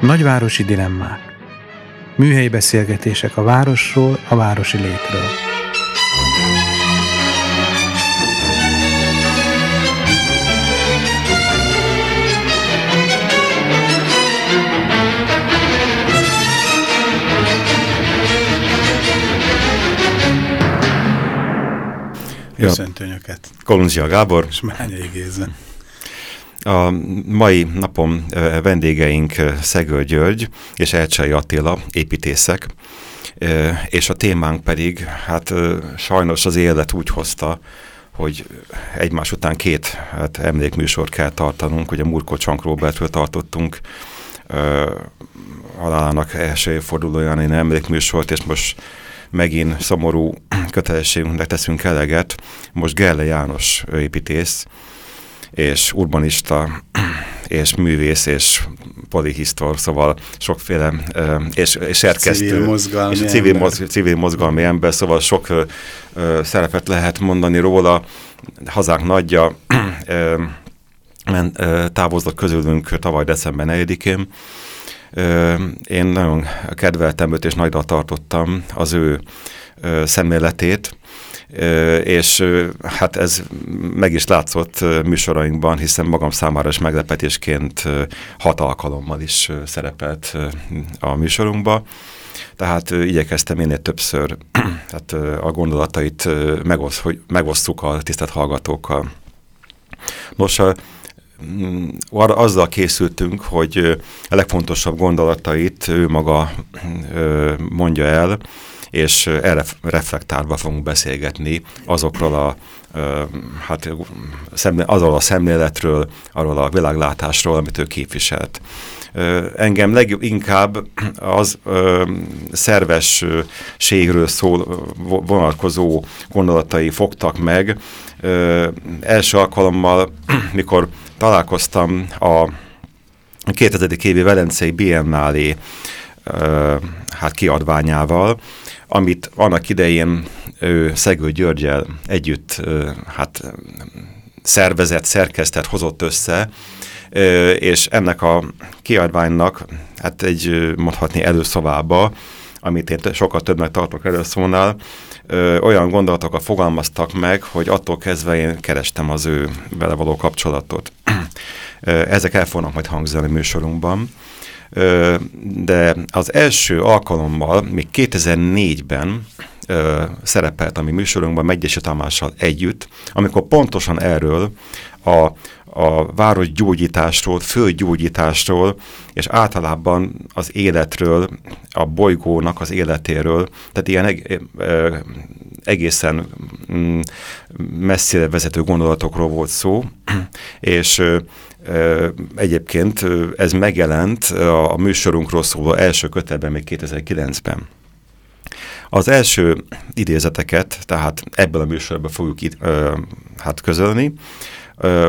Nagyvárosi dilemmák. Műhelyi beszélgetések a városról, a városi létről. Köszöntő Önöket. Kolundzsia Gábor. És Mányai Géza. A mai napom vendégeink Szegő György és Elcsei Attila, építészek, és a témánk pedig, hát sajnos az élet úgy hozta, hogy egymás után két hát, emlékműsort kell tartanunk, ugye Murko Csank Robertről tartottunk halálának első évfordulóján egy emlékműsort, és most megint szomorú kötelességünknek teszünk eleget. Most Gelle János építész, és urbanista, és művész, és polihisztor, szóval sokféle, és, és szerkesztő, civil mozgalmi, és civil, ember. Moz, civil mozgalmi ember, szóval sok szerepet lehet mondani róla. Hazánk nagyja távozott közülünk tavaly december 4-én. Én nagyon kedveltem őt, és nagyra tartottam az ő szemléletét, és hát ez meg is látszott műsorainkban, hiszen magam számára is meglepetésként hat alkalommal is szerepelt a műsorunkba. Tehát igyekeztem minél többször hát, a gondolatait megosz, hogy megosztjuk a tisztelt hallgatókkal. Nos, mm, arra azzal készültünk, hogy a gondolatait ő maga mondja el, és erre reflektálva fogunk beszélgetni azokról a hát azról a szemléletről, arról a világlátásról, amit ő képviselt. Engem leginkább az szervességről szól vonatkozó gondolatai fogtak meg. Első alkalommal, mikor találkoztam a 2000. évi Velencei Biennálé hát kiadványával, amit annak idején ő Szegő Györgyel együtt hát szervezett, szerkesztett, hozott össze, és ennek a kiadványnak hát egy mondhatni előszavába, amit én sokkal többnek tartok előszónál, olyan gondolatokat fogalmaztak meg, hogy attól kezdve én kerestem az ő vele való kapcsolatot. Ezek el fognak majd hangzani műsorunkban de az első alkalommal, még 2004-ben szerepelt a mi műsorunkban Megyesi Tamással együtt, amikor pontosan erről a, a város gyógyításról, földgyógyításról, és általában az életről, a bolygónak az életéről, tehát ilyen eg egészen mm, messzire vezető gondolatokról volt szó, és Egyébként ez megjelent a műsorunkról szóló első kötetben még 2009-ben. Az első idézeteket, tehát ebből a műsorban fogjuk itt, ö, hát közölni,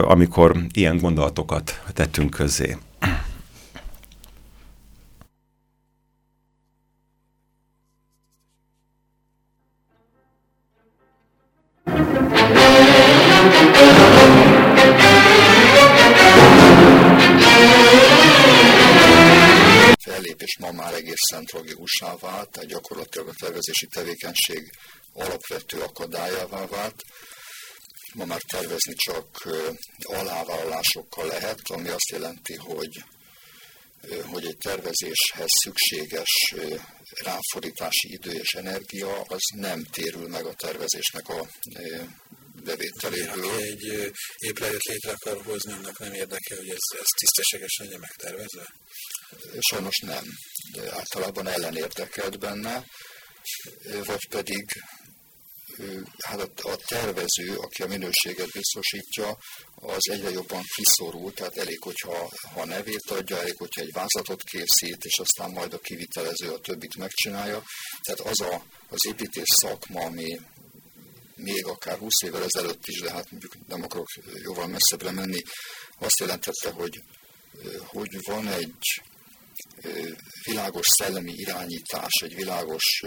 amikor ilyen gondolatokat tettünk közzé. fellépés ma már egészen tragikussá vált, tehát gyakorlatilag a tervezési tevékenység alapvető akadályává vált. Ma már tervezni csak alávállalásokkal lehet, ami azt jelenti, hogy hogy egy tervezéshez szükséges ráfordítási idő és energia az nem térül meg a tervezésnek a bevételéről. Aki egy épületet létre akar hozni, annak nem érdekel, hogy ez, ez tisztességesen legyen megtervezve? Sajnos nem, de általában ellenérdekelt benne, vagy pedig hát a, a tervező, aki a minőséget biztosítja, az egyre jobban kiszorul, tehát elég, hogyha ha nevét adja, elég, hogyha egy vázatot készít, és aztán majd a kivitelező a többit megcsinálja. Tehát az a, az építés szakma, ami még akár 20 évvel ezelőtt is, de hát mondjuk nem akarok jóval messzebbre menni, azt jelentette, hogy, hogy van egy világos szellemi irányítás, egy világos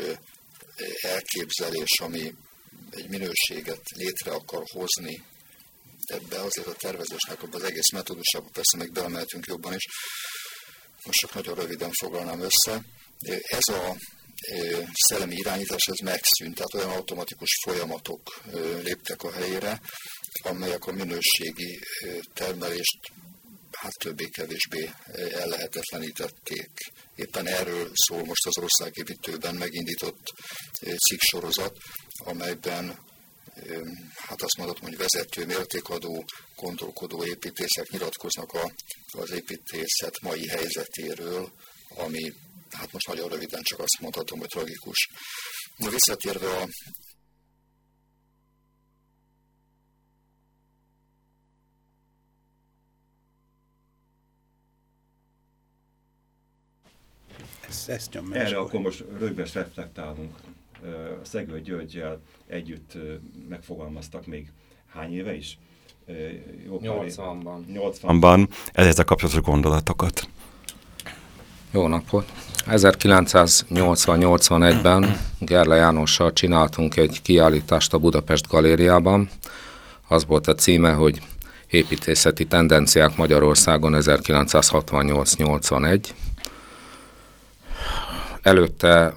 elképzelés, ami egy minőséget létre akar hozni ebbe, azért a tervezésnek abban az egész metódusába persze még belemeltünk jobban is. Most csak nagyon röviden foglalnám össze. Ez a szellemi irányítás ez megszűnt, tehát olyan automatikus folyamatok léptek a helyére, amelyek a minőségi termelést hát többé-kevésbé ellehetetlenítették. Éppen erről szól most az országépítőben megindított cikksorozat, amelyben hát azt mondhatom, hogy vezető, mértékadó, gondolkodó építészek nyilatkoznak a, az építészet mai helyzetéről, ami hát most nagyon röviden csak azt mondhatom, hogy tragikus. Na visszatérve a ezt, ezt Erre akkor most röviden reflektálunk. A Szegő Györgyel együtt megfogalmaztak még hány éve is? 80-ban. 80-ban ezzel kapcsolatos gondolatokat. Jó napot! 1980-81-ben Gerle Jánossal csináltunk egy kiállítást a Budapest Galériában. Az volt a címe, hogy Építészeti tendenciák Magyarországon 1968-81. Előtte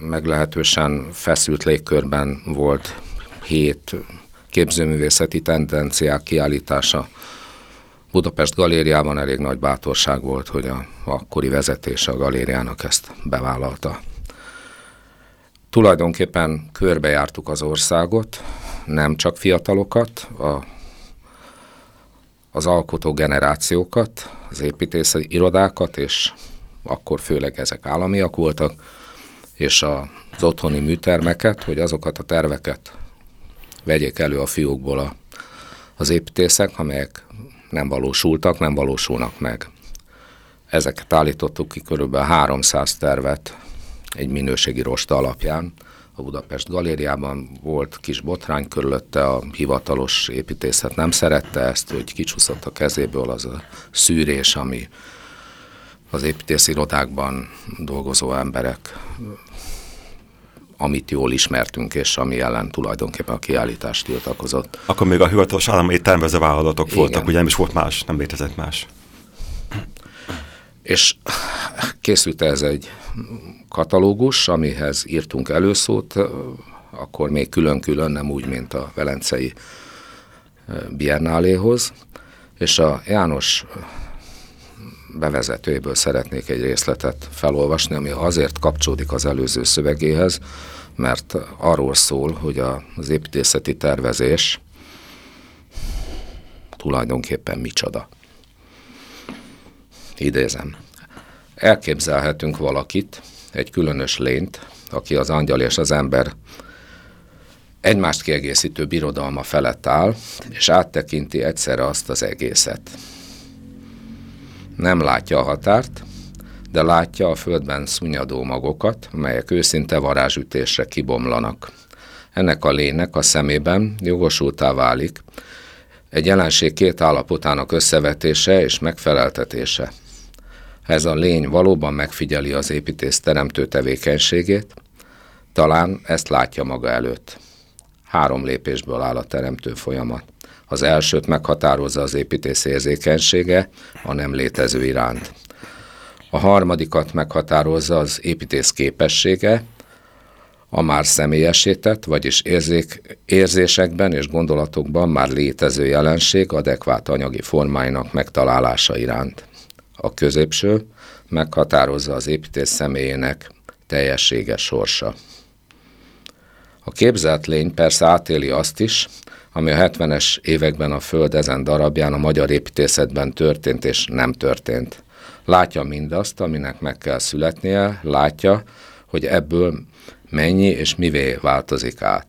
meglehetősen feszült légkörben volt hét képzőművészeti tendenciák kiállítása. Budapest galériában elég nagy bátorság volt, hogy a akkori vezetése a galériának ezt bevállalta. Tulajdonképpen körbejártuk az országot, nem csak fiatalokat, a, az alkotó generációkat, az építészeti irodákat, és akkor főleg ezek államiak voltak, és az otthoni műtermeket, hogy azokat a terveket vegyék elő a fiókból a, az építészek, amelyek nem valósultak, nem valósulnak meg. Ezeket állítottuk ki körülbelül 300 tervet egy minőségi rosta alapján. A Budapest galériában volt kis botrány körülötte, a hivatalos építészet nem szerette ezt, hogy kicsúszott a kezéből az a szűrés, ami az építészirodákban dolgozó emberek amit jól ismertünk, és ami ellen tulajdonképpen a kiállítást tiltakozott. Akkor még a hivatalos állami tervező vállalatok Igen. voltak, ugye nem is volt más, nem létezett más. És készült ez egy katalógus, amihez írtunk előszót, akkor még külön-külön, nem úgy, mint a Velencei Biennáléhoz, és a János bevezetőjéből szeretnék egy részletet felolvasni, ami azért kapcsolódik az előző szövegéhez, mert arról szól, hogy az építészeti tervezés tulajdonképpen micsoda. Idézem. Elképzelhetünk valakit, egy különös lényt, aki az angyal és az ember egymást kiegészítő birodalma felett áll, és áttekinti egyszerre azt az egészet nem látja a határt, de látja a földben szúnyadó magokat, melyek őszinte varázsütésre kibomlanak. Ennek a lénynek a szemében jogosultá válik egy jelenség két állapotának összevetése és megfeleltetése. Ez a lény valóban megfigyeli az építész teremtő tevékenységét, talán ezt látja maga előtt. Három lépésből áll a teremtő folyamat. Az elsőt meghatározza az építész érzékenysége a nem létező iránt. A harmadikat meghatározza az építész képessége, a már személyesített, vagyis érzék, érzésekben és gondolatokban már létező jelenség adekvát anyagi formáinak megtalálása iránt. A középső meghatározza az építész személyének teljességes sorsa. A képzelt lény persze átéli azt is, ami a 70-es években a Föld ezen darabján a magyar építészetben történt és nem történt. Látja mindazt, aminek meg kell születnie, látja, hogy ebből mennyi és mivé változik át.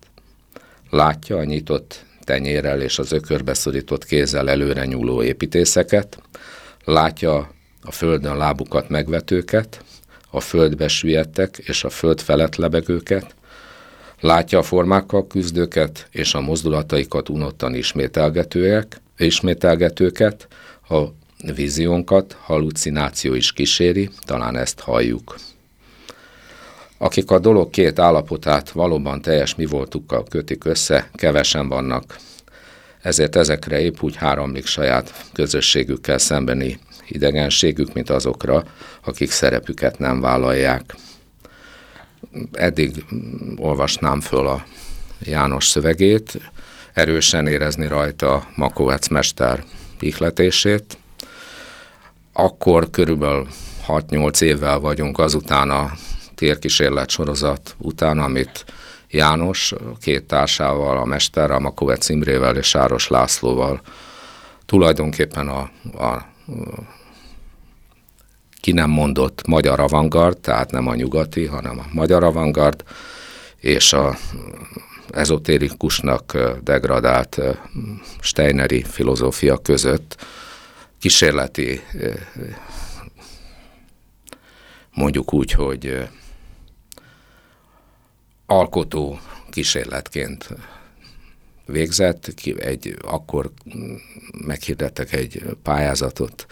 Látja a nyitott tenyérrel és az ökörbe szorított kézzel előre nyúló építészeket, látja a földön lábukat megvetőket, a földbe süllyedtek és a föld felett lebegőket, látja a formákkal küzdőket és a mozdulataikat unottan ismételgetőek, ismételgetőket, a víziónkat halucináció is kíséri, talán ezt halljuk. Akik a dolog két állapotát valóban teljes mi voltukkal kötik össze, kevesen vannak. Ezért ezekre épp úgy háromlik saját közösségükkel szembeni idegenségük, mint azokra, akik szerepüket nem vállalják. Eddig olvasnám föl a János szövegét, erősen érezni rajta Makovec mester ihletését. Akkor körülbelül 6-8 évvel vagyunk azután a térkísérlet sorozat után, amit János két társával, a mester, a Makovec Imrével és Sáros Lászlóval tulajdonképpen a, a ki nem mondott magyar avantgard, tehát nem a nyugati, hanem a magyar avantgard, és a ezotérikusnak degradált Steineri filozófia között kísérleti, mondjuk úgy, hogy alkotó kísérletként végzett, egy, akkor meghirdettek egy pályázatot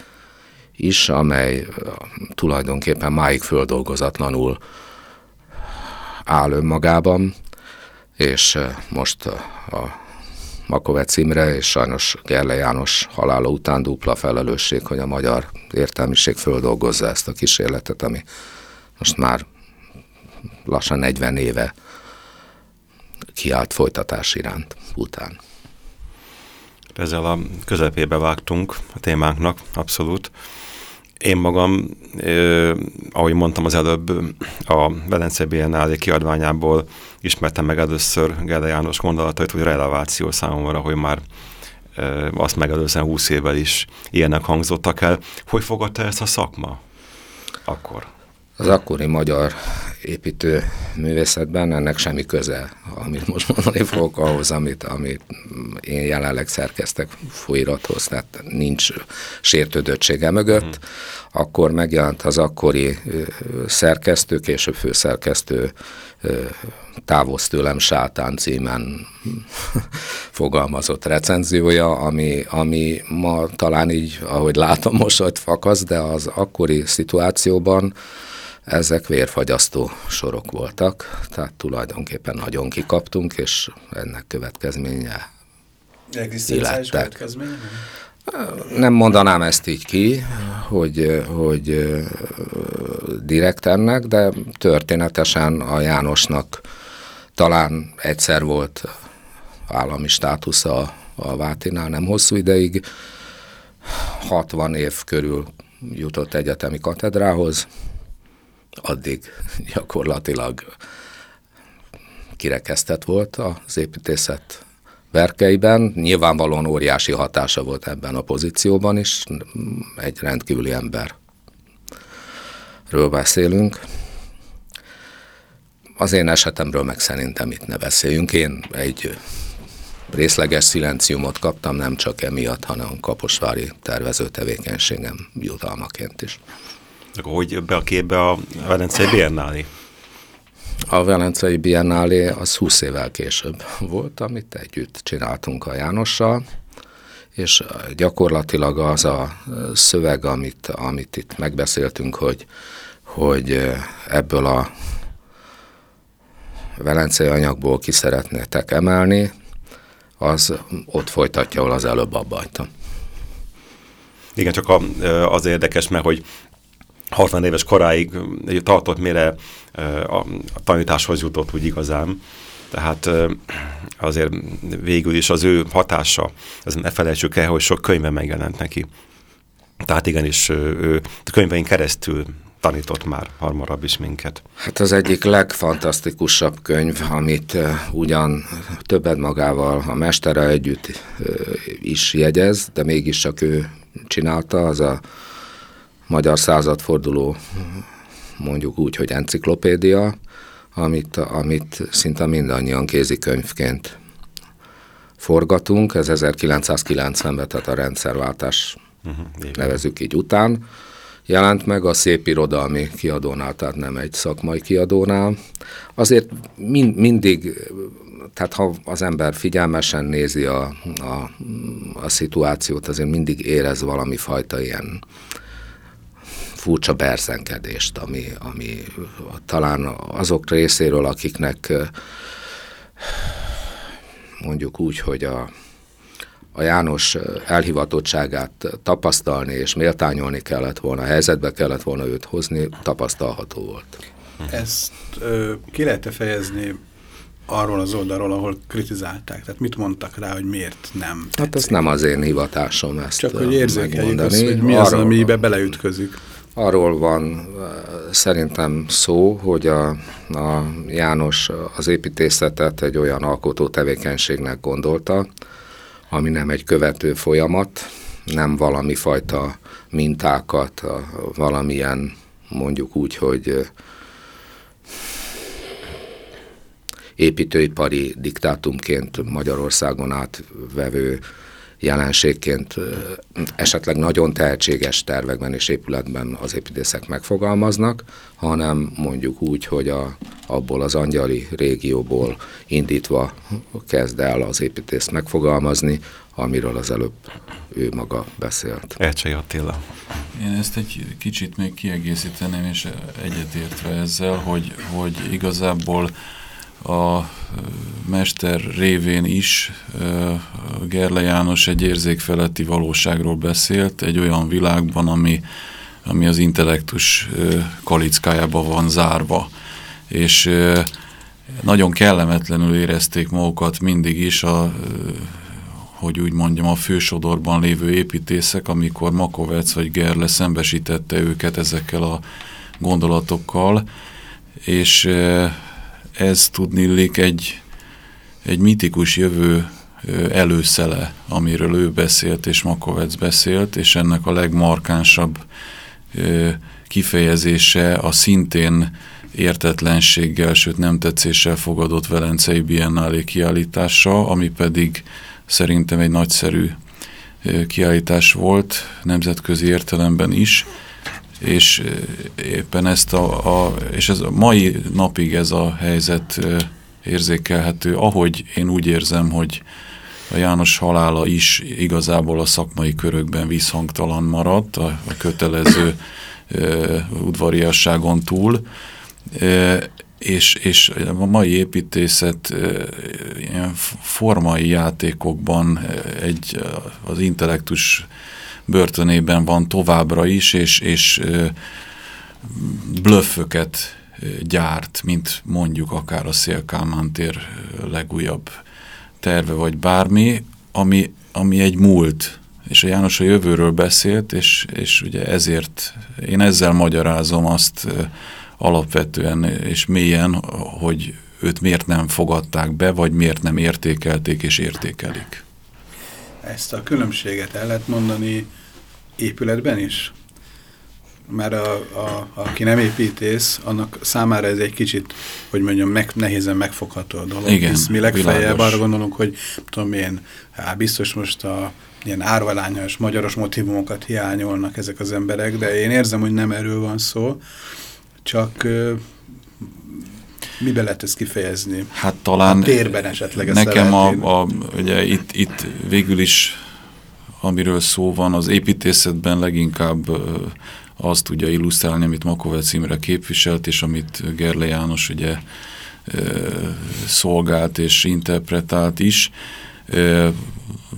is, amely tulajdonképpen máig földolgozatlanul áll önmagában, és most a Makovec Imre és sajnos Gerle János halála után dupla felelősség, hogy a magyar értelmiség földolgozza ezt a kísérletet, ami most már lassan 40 éve kiállt folytatás iránt után. Ezzel a közepébe vágtunk a témánknak, abszolút. Én magam, eh, ahogy mondtam az előbb, a Velence Biennale kiadványából ismertem meg először Gede János gondolatait, hogy releváció számomra, hogy már eh, azt megelőzően 20 évvel is ilyenek hangzottak el. Hogy fogadta ezt a szakma akkor? Az akkori magyar építő művészetben ennek semmi köze, amit most mondani fogok ahhoz, amit, amit én jelenleg szerkeztek folyrathoz, tehát nincs sértődöttsége mögött. Hmm. Akkor megjelent az akkori szerkesztő, később főszerkesztő távoz tőlem sátán címen fogalmazott recenziója, ami, ami ma talán így, ahogy látom, mosolyt fakasz, de az akkori szituációban ezek vérfagyasztó sorok voltak, tehát tulajdonképpen nagyon kikaptunk, és ennek következménye élettek. Nem mondanám ezt így ki, hogy, hogy direkt ennek, de történetesen a Jánosnak talán egyszer volt állami státusza a Vátinál, nem hosszú ideig, 60 év körül jutott egyetemi katedrához, addig gyakorlatilag kirekesztett volt az építészet verkeiben. Nyilvánvalóan óriási hatása volt ebben a pozícióban is, egy rendkívüli emberről beszélünk. Az én esetemről meg szerintem itt ne beszéljünk. Én egy részleges szilenciumot kaptam, nem csak emiatt, hanem kaposvári tervező tevékenységem jutalmaként is. Akkor hogy be a képbe a Velencei Biennálé? A Velencei Biennálé az 20 évvel később volt, amit együtt csináltunk a Jánossal, és gyakorlatilag az a szöveg, amit, amit itt megbeszéltünk, hogy, hogy ebből a velencei anyagból ki szeretnétek emelni, az ott folytatja, ahol az előbb abba Igen, csak az érdekes, mert hogy 60 éves koráig tartott, mire a tanításhoz jutott úgy igazán. Tehát azért végül is az ő hatása, ez ne felejtsük el, hogy sok könyve megjelent neki. Tehát igenis ő könyvein keresztül tanított már hamarabb is minket. Hát az egyik legfantasztikusabb könyv, amit ugyan többet magával a mestere együtt is jegyez, de mégis csak ő csinálta, az a magyar századforduló, mondjuk úgy, hogy enciklopédia, amit, amit szinte mindannyian kézikönyvként forgatunk, ez 1990-ben, tehát a rendszerváltás uh-huh, nevezük így után, jelent meg a szép irodalmi kiadónál, tehát nem egy szakmai kiadónál. Azért mind, mindig, tehát ha az ember figyelmesen nézi a, a, a szituációt, azért mindig érez valami fajta ilyen furcsa berzenkedést, ami, ami talán azok részéről, akiknek mondjuk úgy, hogy a, a János elhivatottságát tapasztalni és méltányolni kellett volna, helyzetbe kellett volna őt hozni, tapasztalható volt. Ezt ö, ki lehet fejezni arról az oldalról, ahol kritizálták? Tehát mit mondtak rá, hogy miért nem tetszik? Hát ez nem az én hivatásom ezt Csak hogy érzékeljük azt, hogy mi az, amibe beleütközik. Arról van szerintem szó, hogy a, a János az építészetet egy olyan alkotó tevékenységnek gondolta, ami nem egy követő folyamat, nem valami fajta mintákat, valamilyen mondjuk úgy, hogy építőipari diktátumként Magyarországon átvevő jelenségként esetleg nagyon tehetséges tervekben és épületben az építészek megfogalmaznak, hanem mondjuk úgy, hogy a, abból az angyali régióból indítva kezd el az építész megfogalmazni, amiről az előbb ő maga beszélt. Elcsai Attila. Én ezt egy kicsit még kiegészíteném, és egyetértve ezzel, hogy, hogy igazából a mester révén is Gerle János egy érzékfeletti valóságról beszélt, egy olyan világban, ami, ami az intellektus kalickájába van zárva. És nagyon kellemetlenül érezték magukat mindig is a hogy úgy mondjam, a fősodorban lévő építészek, amikor Makovec vagy Gerle szembesítette őket ezekkel a gondolatokkal, és ez tudnillik egy, egy mitikus jövő előszele, amiről ő beszélt és Makovec beszélt, és ennek a legmarkánsabb kifejezése a szintén értetlenséggel, sőt nem tetszéssel fogadott Velencei Biennálé kiállítása, ami pedig szerintem egy nagyszerű kiállítás volt, nemzetközi értelemben is, és éppen ezt a, a és ez a mai napig ez a helyzet érzékelhető, ahogy én úgy érzem, hogy a János halála is igazából a szakmai körökben visszhangtalan maradt, a, a kötelező e, udvariasságon túl, e, és, és a mai építészet e, ilyen formai játékokban egy, az intellektus börtönében van továbbra is, és, és blöfföket gyárt, mint mondjuk akár a Szélkálmán tér legújabb terve, vagy bármi, ami, ami egy múlt, és a János a jövőről beszélt, és, és ugye ezért én ezzel magyarázom azt alapvetően és mélyen, hogy őt miért nem fogadták be, vagy miért nem értékelték és értékelik. Ezt a különbséget el lehet mondani épületben is? Mert a, a, aki nem építész, annak számára ez egy kicsit, hogy mondjam, meg, nehézen megfogható a dolog. Igen, Hisz mi legfeljebb arra gondolunk, hogy tudom én, hát biztos most a ilyen árvalányos, magyaros motivumokat hiányolnak ezek az emberek, de én érzem, hogy nem erről van szó, csak mibe lehet ezt kifejezni? Hát talán a térben esetleg nekem a, a, ugye itt, itt végül is amiről szó van, az építészetben leginkább azt tudja illusztrálni, amit Makovec Imre képviselt, és amit Gerle János ugye szolgált és interpretált is.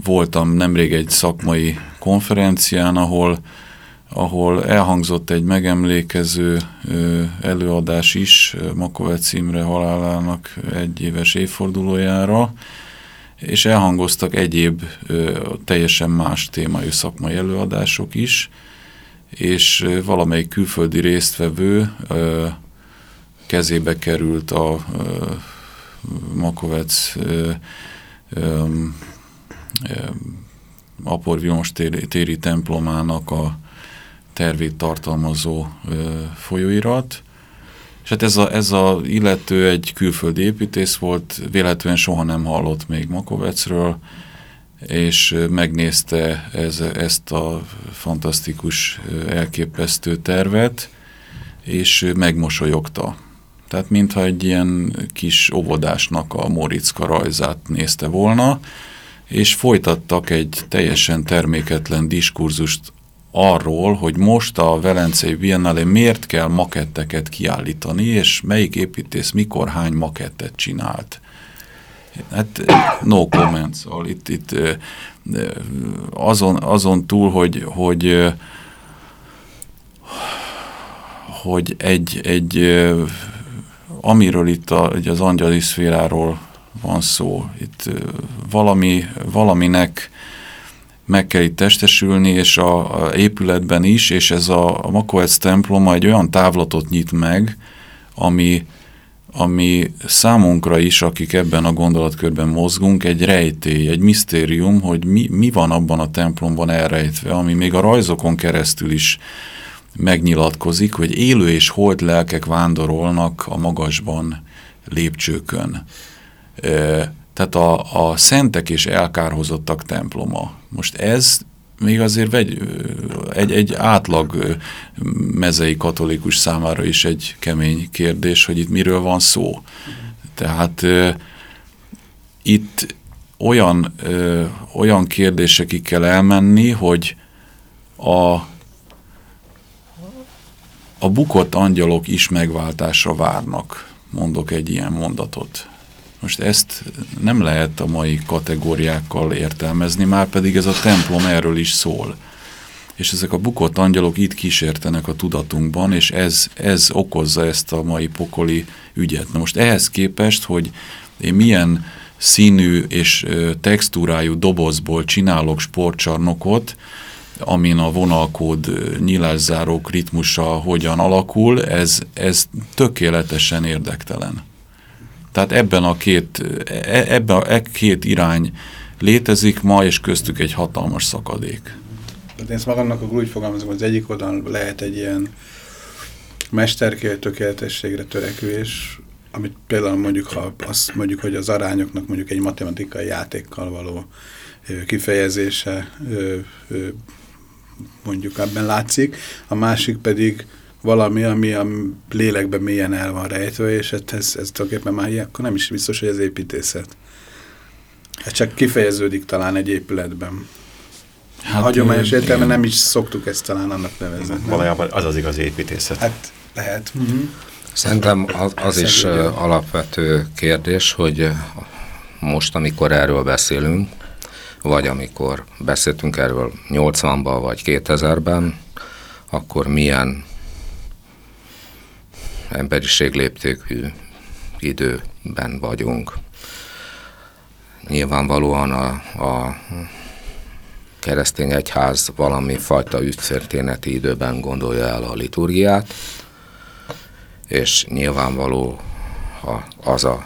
Voltam nemrég egy szakmai konferencián, ahol, ahol elhangzott egy megemlékező előadás is Makovec Imre halálának egy éves évfordulójára, és elhangoztak egyéb teljesen más témájú szakmai előadások is, és valamelyik külföldi résztvevő kezébe került a Makovec Apor téri templomának a tervét tartalmazó folyóirat, És hát ez a, ez a illető egy külföldi építész volt, véletlenül soha nem hallott még Makovecről, és megnézte ez, ezt a fantasztikus, elképesztő tervet, és megmosolyogta. Tehát mintha egy ilyen kis óvodásnak a Moriczka rajzát nézte volna, és folytattak egy teljesen terméketlen diskurzust arról, hogy most a Velencei Biennale miért kell maketteket kiállítani, és melyik építész mikor hány makettet csinált. Hát no comments, szóval itt, itt azon, azon túl, hogy, hogy, hogy egy, egy amiről itt a, az angyali szféráról van szó, itt valami, valaminek meg kell itt testesülni, és a, a épületben is, és ez a, a Makoec temploma egy olyan távlatot nyit meg, ami, ami számunkra is, akik ebben a gondolatkörben mozgunk, egy rejtély, egy misztérium, hogy mi, mi van abban a templomban elrejtve, ami még a rajzokon keresztül is megnyilatkozik, hogy élő és holt lelkek vándorolnak a magasban lépcsőkön. Tehát a, a szentek és elkárhozottak temploma. Most ez még azért egy, egy, egy átlag mezei katolikus számára is egy kemény kérdés, hogy itt miről van szó. Tehát itt olyan, olyan kérdésekig kell elmenni, hogy a, a bukott angyalok is megváltásra várnak, mondok egy ilyen mondatot. Most ezt nem lehet a mai kategóriákkal értelmezni, már pedig ez a templom erről is szól. És ezek a bukott angyalok itt kísértenek a tudatunkban, és ez, ez okozza ezt a mai pokoli ügyet. Na most ehhez képest, hogy én milyen színű és textúrájú dobozból csinálok sportcsarnokot, amin a vonalkód nyilászárók ritmusa hogyan alakul, ez, ez tökéletesen érdektelen. Tehát ebben a két, e, ebben a e két irány létezik ma, és köztük egy hatalmas szakadék. én ezt magamnak akkor úgy fogalmazom, hogy az egyik oldalon lehet egy ilyen mesterkélt tökéletességre törekvés, amit például mondjuk, ha azt mondjuk, hogy az arányoknak mondjuk egy matematikai játékkal való kifejezése mondjuk ebben látszik, a másik pedig valami, ami a lélekben mélyen el van rejtve, és ez, ez, ez tulajdonképpen már ilyen, akkor nem is biztos, hogy ez építészet. Ez csak kifejeződik talán egy épületben. Hát, Hagyományos értelme nem is szoktuk ezt talán annak nevezni. Valójában az az igaz építészet. Hát lehet. Uh mhm. -huh. Szerintem az, az is alapvető kérdés, hogy most, amikor erről beszélünk, vagy amikor beszéltünk erről 80-ban vagy 2000-ben, akkor milyen emberiség léptékű időben vagyunk. Nyilvánvalóan a, a keresztény egyház valami fajta ügytörténeti időben gondolja el a liturgiát, és nyilvánvaló az a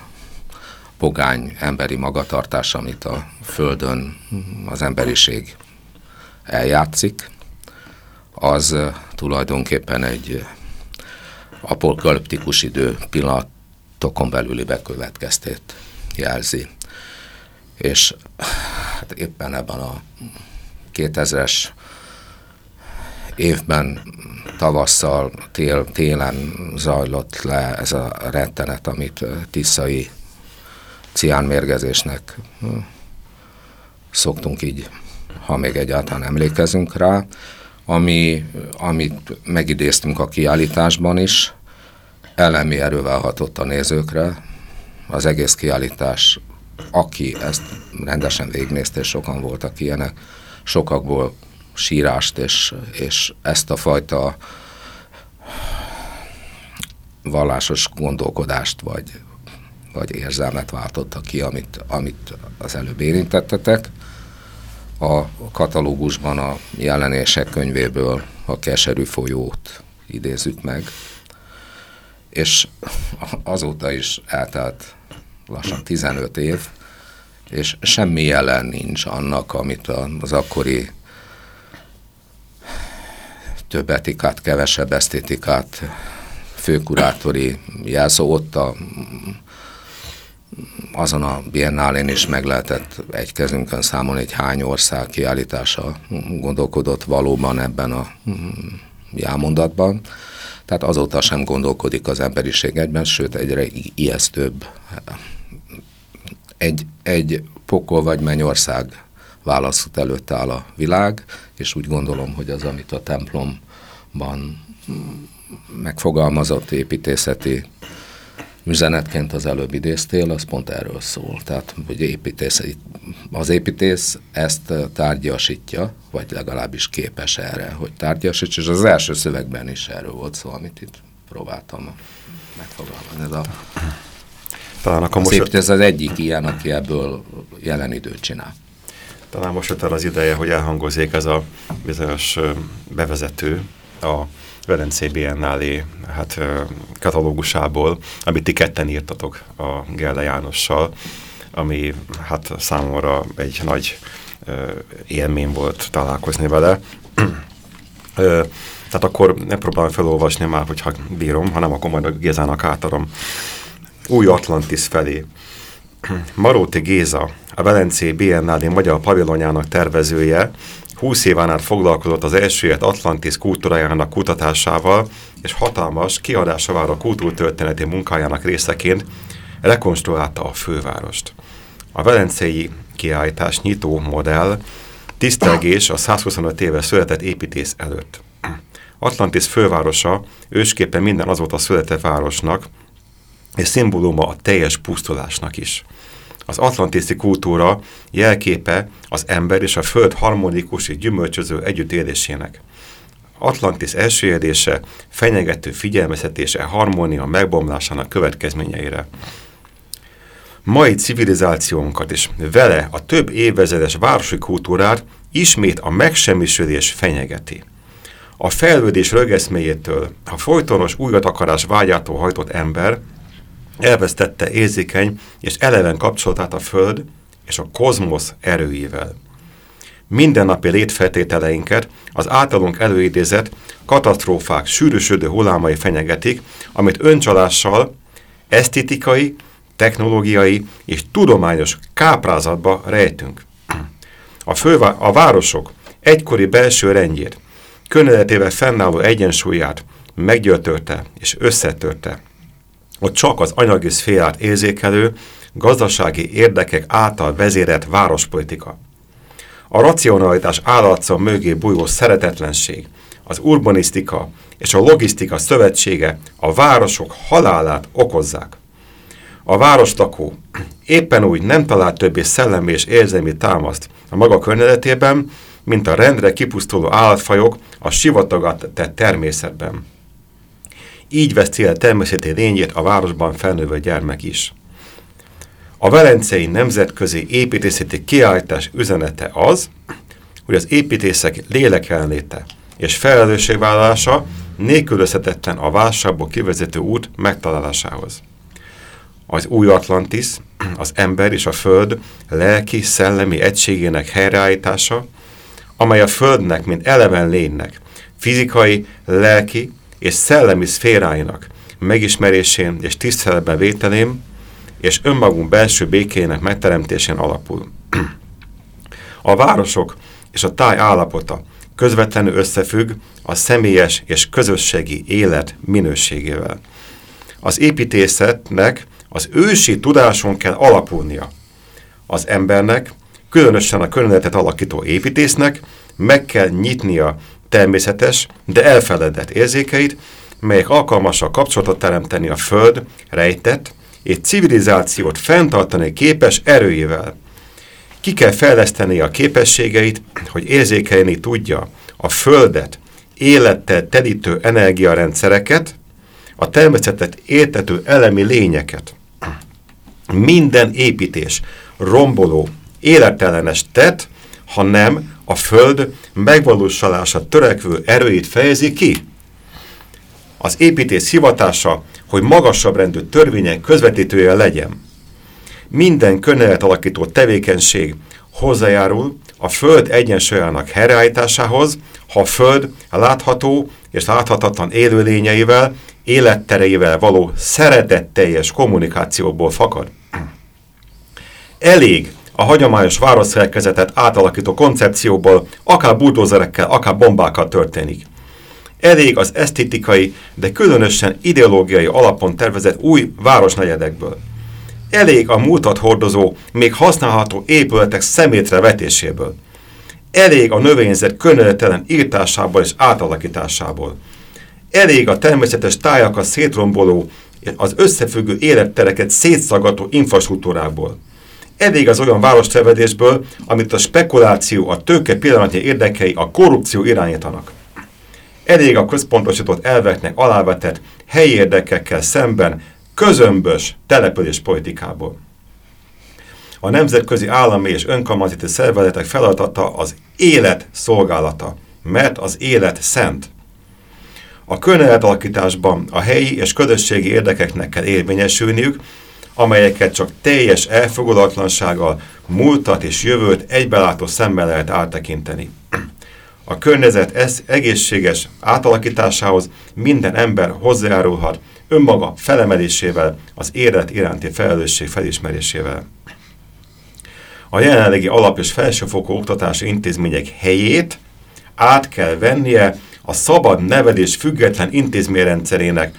pogány emberi magatartás, amit a Földön az emberiség eljátszik, az tulajdonképpen egy apokaliptikus idő pillanatokon belüli bekövetkeztét jelzi. És hát éppen ebben a 2000-es évben tavasszal, tél, télen zajlott le ez a rettenet, amit tiszai ciánmérgezésnek szoktunk így, ha még egyáltalán emlékezünk rá, ami, amit megidéztünk a kiállításban is, elemi erővel hatott a nézőkre. Az egész kiállítás, aki ezt rendesen végignézte, és sokan voltak ilyenek, sokakból sírást, és, és ezt a fajta vallásos gondolkodást, vagy, vagy érzelmet váltotta ki, amit, amit az előbb érintettetek a katalógusban a jelenések könyvéből a keserű folyót idézzük meg, és azóta is eltelt lassan 15 év, és semmi jelen nincs annak, amit az akkori több etikát, kevesebb esztétikát főkurátori jelszó, ott a, azon a biennálén is meg lehetett egy kezünkön számolni, hogy hány ország kiállítása gondolkodott valóban ebben a jámondatban. Tehát azóta sem gondolkodik az emberiség egyben, sőt egyre ijesztőbb. Egy, egy pokol vagy mennyország válaszút előtt áll a világ, és úgy gondolom, hogy az, amit a templomban megfogalmazott építészeti üzenetként az előbb idéztél, az pont erről szól. Tehát, hogy építész, az építész ezt tárgyasítja, vagy legalábbis képes erre, hogy tárgyasítsa, és az első szövegben is erről volt szó, amit itt próbáltam megfogalmazni. Ez a, Talán akkor az most építész az egyik ilyen, aki ebből jelen időt csinál. Talán most jött el az ideje, hogy elhangozzék ez a bizonyos bevezető a Velencé Biennálé hát, katalógusából, amit ti ketten írtatok a Gelle Jánossal, ami hát számomra egy nagy élmény volt találkozni vele. Tehát akkor ne próbálom felolvasni már, hogyha bírom, hanem akkor majd a Gézának átadom. Új Atlantis felé. Maróti Géza, a Velencé Biennálé magyar pavilonjának tervezője, 20 éven át foglalkozott az elsőjét Atlantis kultúrájának kutatásával, és hatalmas kiadása vár a kultúrtörténeti munkájának részeként rekonstruálta a fővárost. A velencei kiállítás nyitó modell tisztelgés a 125 éve született építész előtt. Atlantis fővárosa ősképpen minden azóta született városnak, és szimbóluma a teljes pusztulásnak is. Az atlantiszi kultúra jelképe az ember és a föld harmonikus és gyümölcsöző együttélésének. Atlantis elsőjedése, fenyegető figyelmeztetése harmónia megbomlásának következményeire. Mai civilizációnkat is vele a több évezredes városi kultúrát ismét a megsemmisülés fenyegeti. A fejlődés rögeszméjétől, a folytonos újat akarás vágyától hajtott ember elvesztette érzékeny és eleven kapcsolatát a Föld és a kozmosz erőivel. Mindennapi létfeltételeinket az általunk előidézett katasztrófák sűrűsödő hullámai fenyegetik, amit öncsalással, esztétikai, technológiai és tudományos káprázatba rejtünk. A, fővá a városok egykori belső rendjét, környezetével fennálló egyensúlyát meggyötörte és összetörte ott csak az anyagi szférát érzékelő, gazdasági érdekek által vezérelt várospolitika. A racionalitás állatszó mögé bújó szeretetlenség, az urbanisztika és a logisztika szövetsége a városok halálát okozzák. A várostakó éppen úgy nem talál többé szellemi és érzelmi támaszt a maga környezetében, mint a rendre kipusztuló állatfajok a sivatagat tett természetben. Így veszti el természeti lényét a városban felnővő gyermek is. A Velencei Nemzetközi Építészeti Kiállítás üzenete az, hogy az építészek lélekelnéte és felelősségvállalása nélkülözhetetlen a válságból kivezető út megtalálásához. Az új Atlantis, az ember és a föld lelki-szellemi egységének helyreállítása, amely a földnek, mint eleven lénynek, fizikai, lelki és szellemi szféráinak megismerésén és tiszteletben vételém, és önmagunk belső békének megteremtésén alapul. A városok és a táj állapota közvetlenül összefügg a személyes és közösségi élet minőségével. Az építészetnek az ősi tudáson kell alapulnia. Az embernek, különösen a környezetet alakító építésznek meg kell nyitnia természetes, de elfeledett érzékeit, melyek alkalmasak kapcsolatot teremteni a Föld rejtett és civilizációt fenntartani képes erőjével. Ki kell fejleszteni a képességeit, hogy érzékelni tudja a Földet, élettel telítő energiarendszereket, a természetet értető elemi lényeket. Minden építés romboló, életellenes tett, ha nem a Föld megvalósulása törekvő erőit fejezi ki. Az építész hivatása, hogy magasabb rendű törvények közvetítője legyen. Minden környelet alakító tevékenység hozzájárul a Föld egyensúlyának helyreállításához, ha a Föld látható és láthatatlan élőlényeivel, élettereivel való szeretetteljes kommunikációból fakad. Elég a hagyományos városszerkezetet átalakító koncepcióból akár buldózerekkel, akár bombákkal történik. Elég az esztétikai, de különösen ideológiai alapon tervezett új városnegyedekből. Elég a múltat hordozó, még használható épületek szemétre vetéséből. Elég a növényzet könnyedetlen írtásából és átalakításából. Elég a természetes tájakat szétromboló, az összefüggő élettereket szétszagató infrastruktúrából. Elég az olyan várostervedésből, amit a spekuláció, a tőke pillanatnyi érdekei, a korrupció irányítanak. Elég a központosított elveknek alávetett helyi érdekekkel szemben közömbös település politikából. A nemzetközi állami és önkormányzati szervezetek feladata az élet szolgálata, mert az élet szent. A környezetalakításban a helyi és közösségi érdekeknek kell érvényesülniük, amelyeket csak teljes elfogadatlansággal, múltat és jövőt egybelátó szemmel lehet áttekinteni. A környezet egészséges átalakításához minden ember hozzájárulhat önmaga felemelésével, az élet iránti felelősség felismerésével. A jelenlegi alap- és felsőfokú oktatási intézmények helyét át kell vennie a szabad nevelés független intézményrendszerének,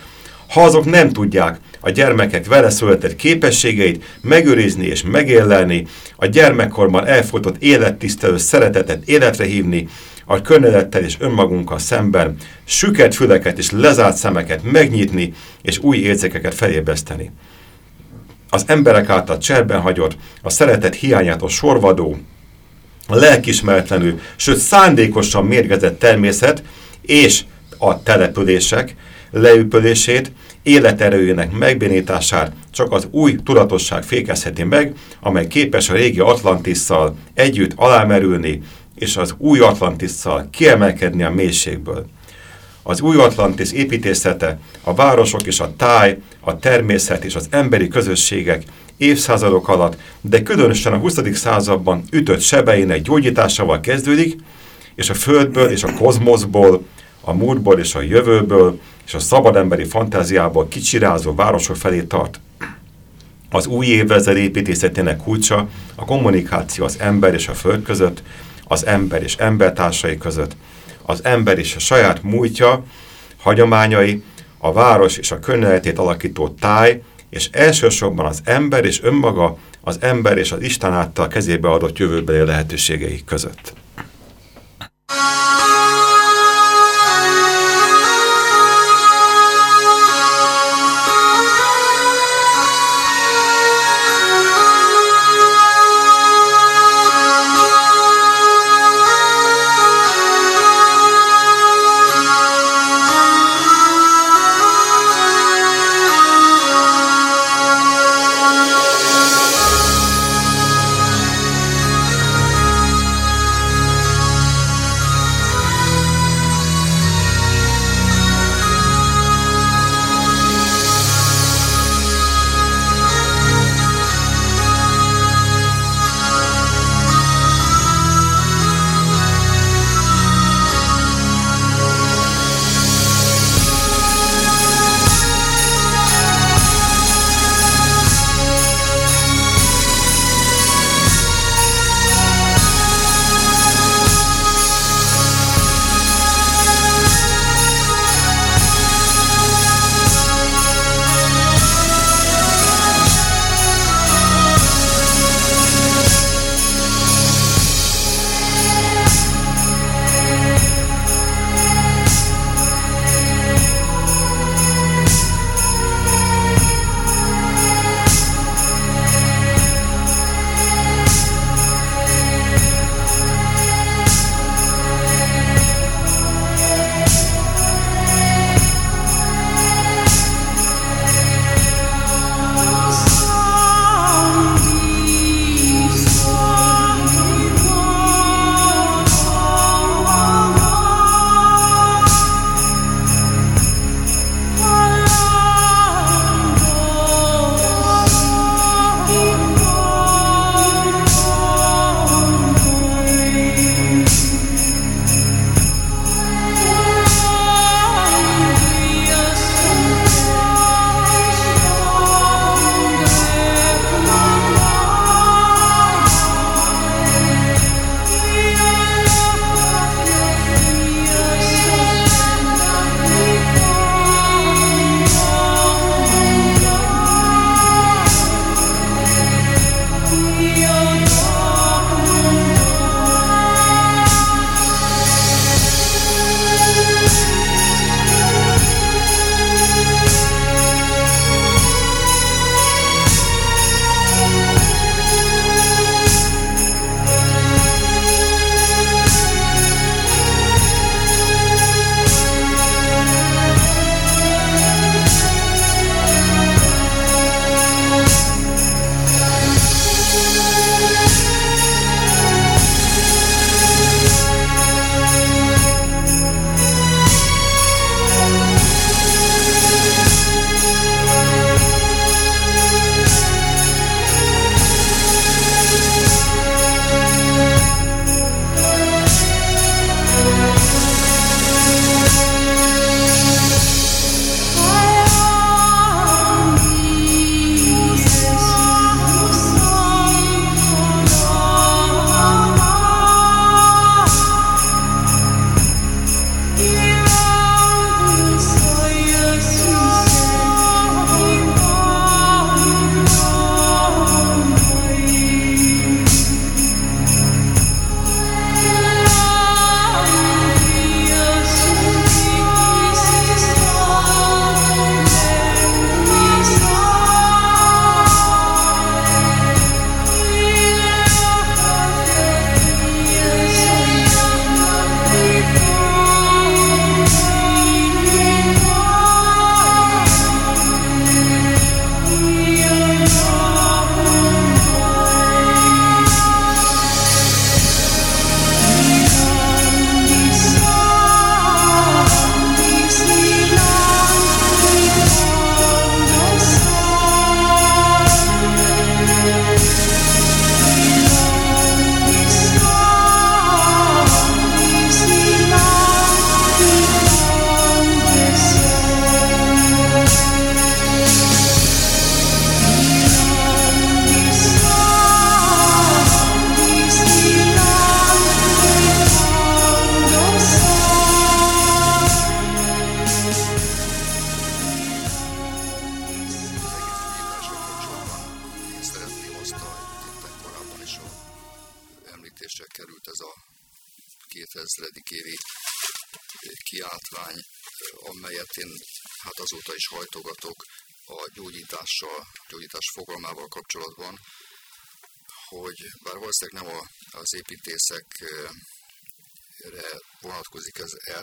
ha azok nem tudják a gyermekek vele született képességeit megőrizni és megélelni, a gyermekkorban elfogadott élettisztelő szeretetet életre hívni, a környezettel és önmagunkkal szemben süket füleket és lezárt szemeket megnyitni, és új érzékeket felébreszteni. Az emberek által cserben hagyott, a szeretet hiányától sorvadó, lelkismeretlenül, sőt szándékosan mérgezett természet és a települések leüpölését, életerőjének megbénítását csak az új tudatosság fékezheti meg, amely képes a régi Atlantisszal együtt alámerülni, és az új Atlantisszal kiemelkedni a mélységből. Az új Atlantis építészete, a városok és a táj, a természet és az emberi közösségek évszázadok alatt, de különösen a 20. században ütött sebeinek gyógyításával kezdődik, és a Földből és a kozmoszból, a múltból és a jövőből, és a szabad emberi fantáziából kicsirázó városok felé tart. Az új évezred építészetének kulcsa a kommunikáció az ember és a föld között, az ember és embertársai között, az ember és a saját múltja, hagyományai, a város és a környezetét alakító táj, és elsősorban az ember és önmaga, az ember és az Isten által kezébe adott jövőbeli lehetőségei között.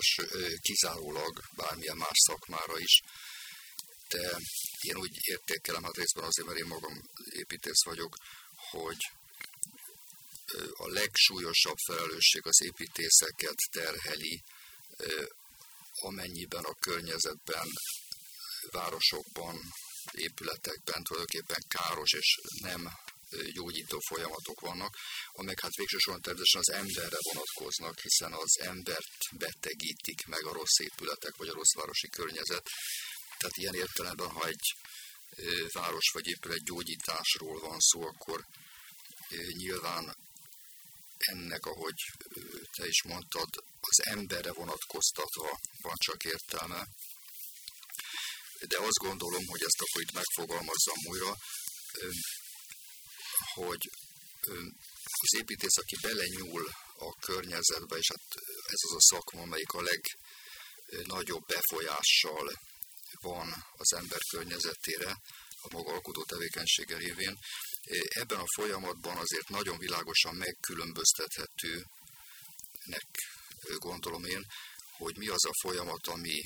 Első, kizárólag bármilyen más szakmára is, de én úgy értékelem, hát részben azért, mert én magam építész vagyok, hogy a legsúlyosabb felelősség az építészeket terheli, amennyiben a környezetben, városokban, épületekben tulajdonképpen káros és nem gyógyító folyamatok vannak, amelyek hát végsősorban természetesen az emberre vonatkoznak, hiszen az embert betegítik meg a rossz épületek vagy a rossz városi környezet. Tehát ilyen értelemben, ha egy város vagy épület gyógyításról van szó, akkor nyilván ennek, ahogy te is mondtad, az emberre vonatkoztatva van csak értelme. De azt gondolom, hogy ezt akkor itt megfogalmazzam újra, hogy az építész, aki belenyúl a környezetbe, és hát ez az a szakma, amelyik a legnagyobb befolyással van az ember környezetére, a maga alkotó tevékenysége révén, ebben a folyamatban azért nagyon világosan megkülönböztethetőnek gondolom én, hogy mi az a folyamat, ami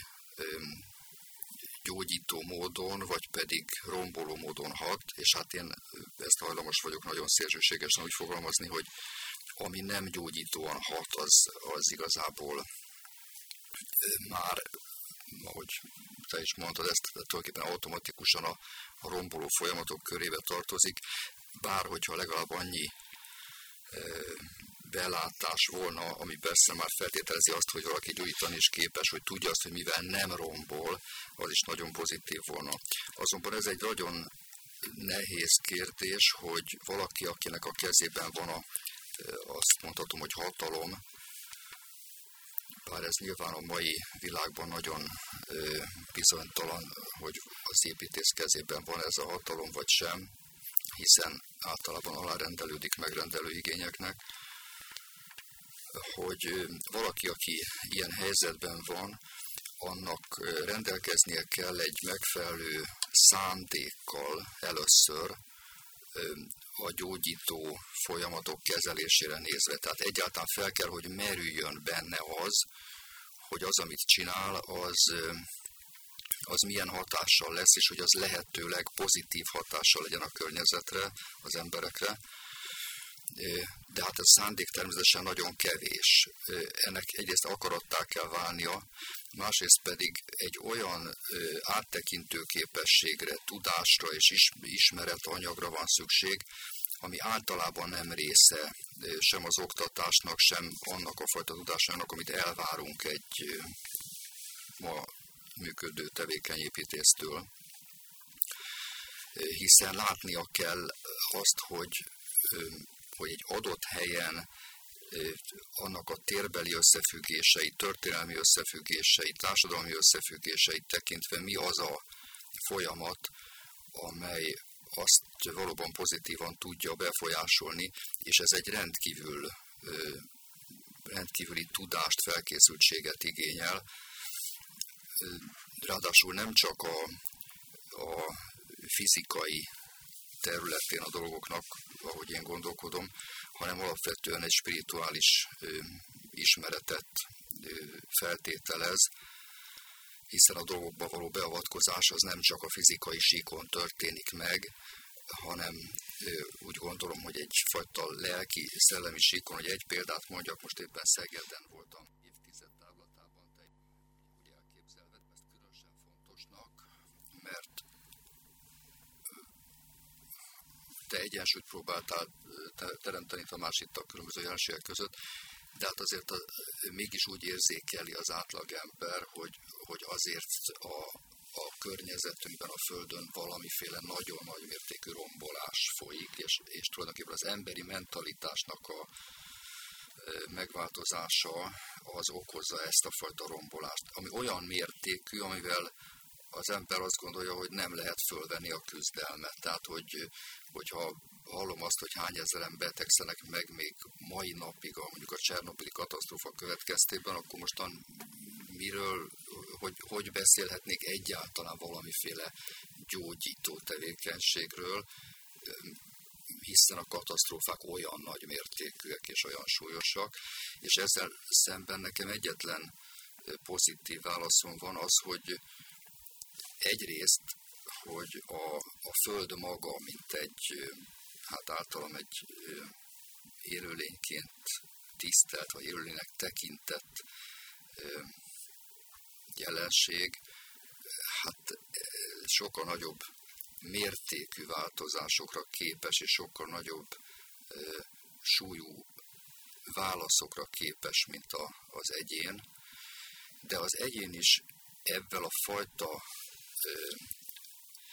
gyógyító módon, vagy pedig romboló módon hat, és hát én ezt hajlamos vagyok nagyon szélsőségesen úgy fogalmazni, hogy ami nem gyógyítóan hat, az, az igazából már, ahogy te is mondtad, ezt tulajdonképpen automatikusan a, a romboló folyamatok körébe tartozik, bár hogyha legalább annyi belátás volna, ami persze már feltételezi azt, hogy valaki gyújtani is képes, hogy tudja azt, hogy mivel nem rombol, az is nagyon pozitív volna. Azonban ez egy nagyon nehéz kérdés, hogy valaki, akinek a kezében van a, azt mondhatom, hogy hatalom, bár ez nyilván a mai világban nagyon bizonytalan, hogy az építész kezében van ez a hatalom, vagy sem, hiszen általában alárendelődik megrendelő igényeknek, hogy valaki, aki ilyen helyzetben van, annak rendelkeznie kell egy megfelelő szándékkal először a gyógyító folyamatok kezelésére nézve. Tehát egyáltalán fel kell, hogy merüljön benne az, hogy az, amit csinál, az, az milyen hatással lesz, és hogy az lehetőleg pozitív hatással legyen a környezetre, az emberekre de hát a szándék természetesen nagyon kevés. Ennek egyrészt akarattá kell válnia, másrészt pedig egy olyan áttekintő képességre, tudásra és ismeretanyagra van szükség, ami általában nem része sem az oktatásnak, sem annak a fajta tudásának, amit elvárunk egy ma működő tevékenyépítésztől. Hiszen látnia kell azt, hogy hogy egy adott helyen annak a térbeli összefüggései, történelmi összefüggései, társadalmi összefüggései tekintve mi az a folyamat, amely azt valóban pozitívan tudja befolyásolni, és ez egy rendkívül, rendkívüli tudást, felkészültséget igényel. Ráadásul nem csak a, a fizikai területén a dolgoknak, ahogy én gondolkodom, hanem alapvetően egy spirituális ismeretet feltételez, hiszen a dolgokba való beavatkozás az nem csak a fizikai síkon történik meg, hanem úgy gondolom, hogy egyfajta lelki, szellemi síkon, hogy egy példát mondjak, most éppen Szegeden voltam évtized távlatában, te úgy elképzelved, ezt különösen fontosnak, mert te egyensúlyt próbáltál teremteni Tamás itt a különböző jelenségek között, de hát azért a, mégis úgy érzékeli az átlagember, hogy, hogy azért a, a környezetünkben, a Földön valamiféle nagyon nagy mértékű rombolás folyik, és, és tulajdonképpen az emberi mentalitásnak a megváltozása az okozza ezt a fajta rombolást, ami olyan mértékű, amivel az ember azt gondolja, hogy nem lehet fölvenni a küzdelmet. Tehát, hogy, hogyha hallom azt, hogy hány ezeren betegszenek meg még mai napig, a, mondjuk a Csernobili katasztrófa következtében, akkor mostan miről, hogy, hogy beszélhetnék egyáltalán valamiféle gyógyító tevékenységről, hiszen a katasztrófák olyan nagy mértékűek és olyan súlyosak, és ezzel szemben nekem egyetlen pozitív válaszom van az, hogy egyrészt, hogy a, a Föld maga, mint egy, hát általam egy élőlényként tisztelt, vagy élőlénynek tekintett jelenség, hát sokkal nagyobb mértékű változásokra képes, és sokkal nagyobb súlyú válaszokra képes, mint a, az egyén, de az egyén is ebben a fajta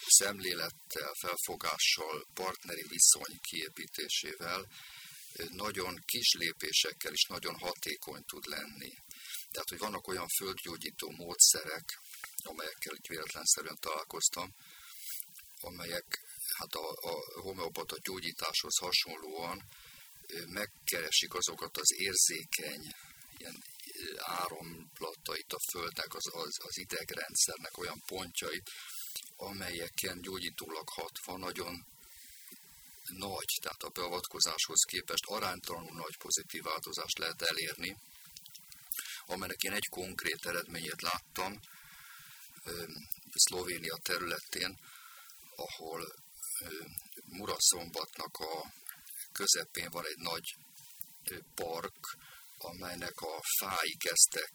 szemlélettel, felfogással, partneri viszony kiépítésével nagyon kis lépésekkel is nagyon hatékony tud lenni. Tehát, hogy vannak olyan földgyógyító módszerek, amelyekkel itt véletlenszerűen találkoztam, amelyek hát a, a homeopata gyógyításhoz hasonlóan megkeresik azokat az érzékeny ilyen áramlatait a Földnek, az, az, az idegrendszernek olyan pontjait, amelyeken gyógyítólag hatva nagyon nagy, tehát a beavatkozáshoz képest aránytalanul nagy pozitív változást lehet elérni, amelynek én egy konkrét eredményét láttam Szlovénia területén, ahol Muraszombatnak a közepén van egy nagy park, amelynek a fái kezdtek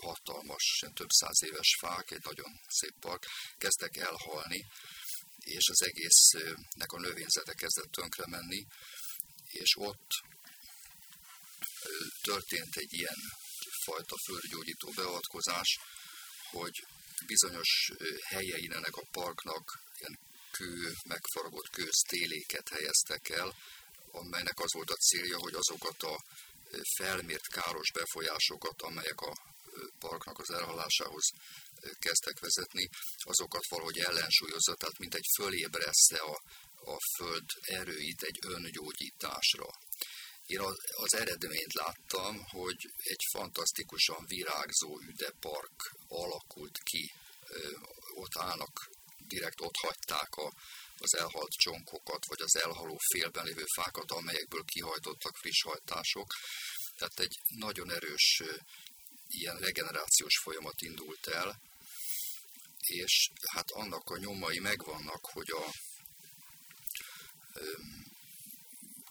hatalmas, több száz éves fák, egy nagyon szép park, kezdtek elhalni, és az egésznek a növényzete kezdett tönkre menni, és ott történt egy ilyen fajta földgyógyító beavatkozás, hogy bizonyos helyein ennek a parknak ilyen kő, megfaragott kősztéléket helyeztek el, amelynek az volt a célja, hogy azokat a felmért káros befolyásokat, amelyek a parknak az elhalásához kezdtek vezetni, azokat valahogy ellensúlyozza, tehát mint egy fölébressze a, a föld erőit egy öngyógyításra. Én az eredményt láttam, hogy egy fantasztikusan virágzó üdepark alakult ki, ott állnak, direkt ott hagyták a, az elhalt csonkokat, vagy az elhaló félben lévő fákat, amelyekből kihajtottak friss hajtások. Tehát egy nagyon erős ilyen regenerációs folyamat indult el, és hát annak a nyomai megvannak, hogy a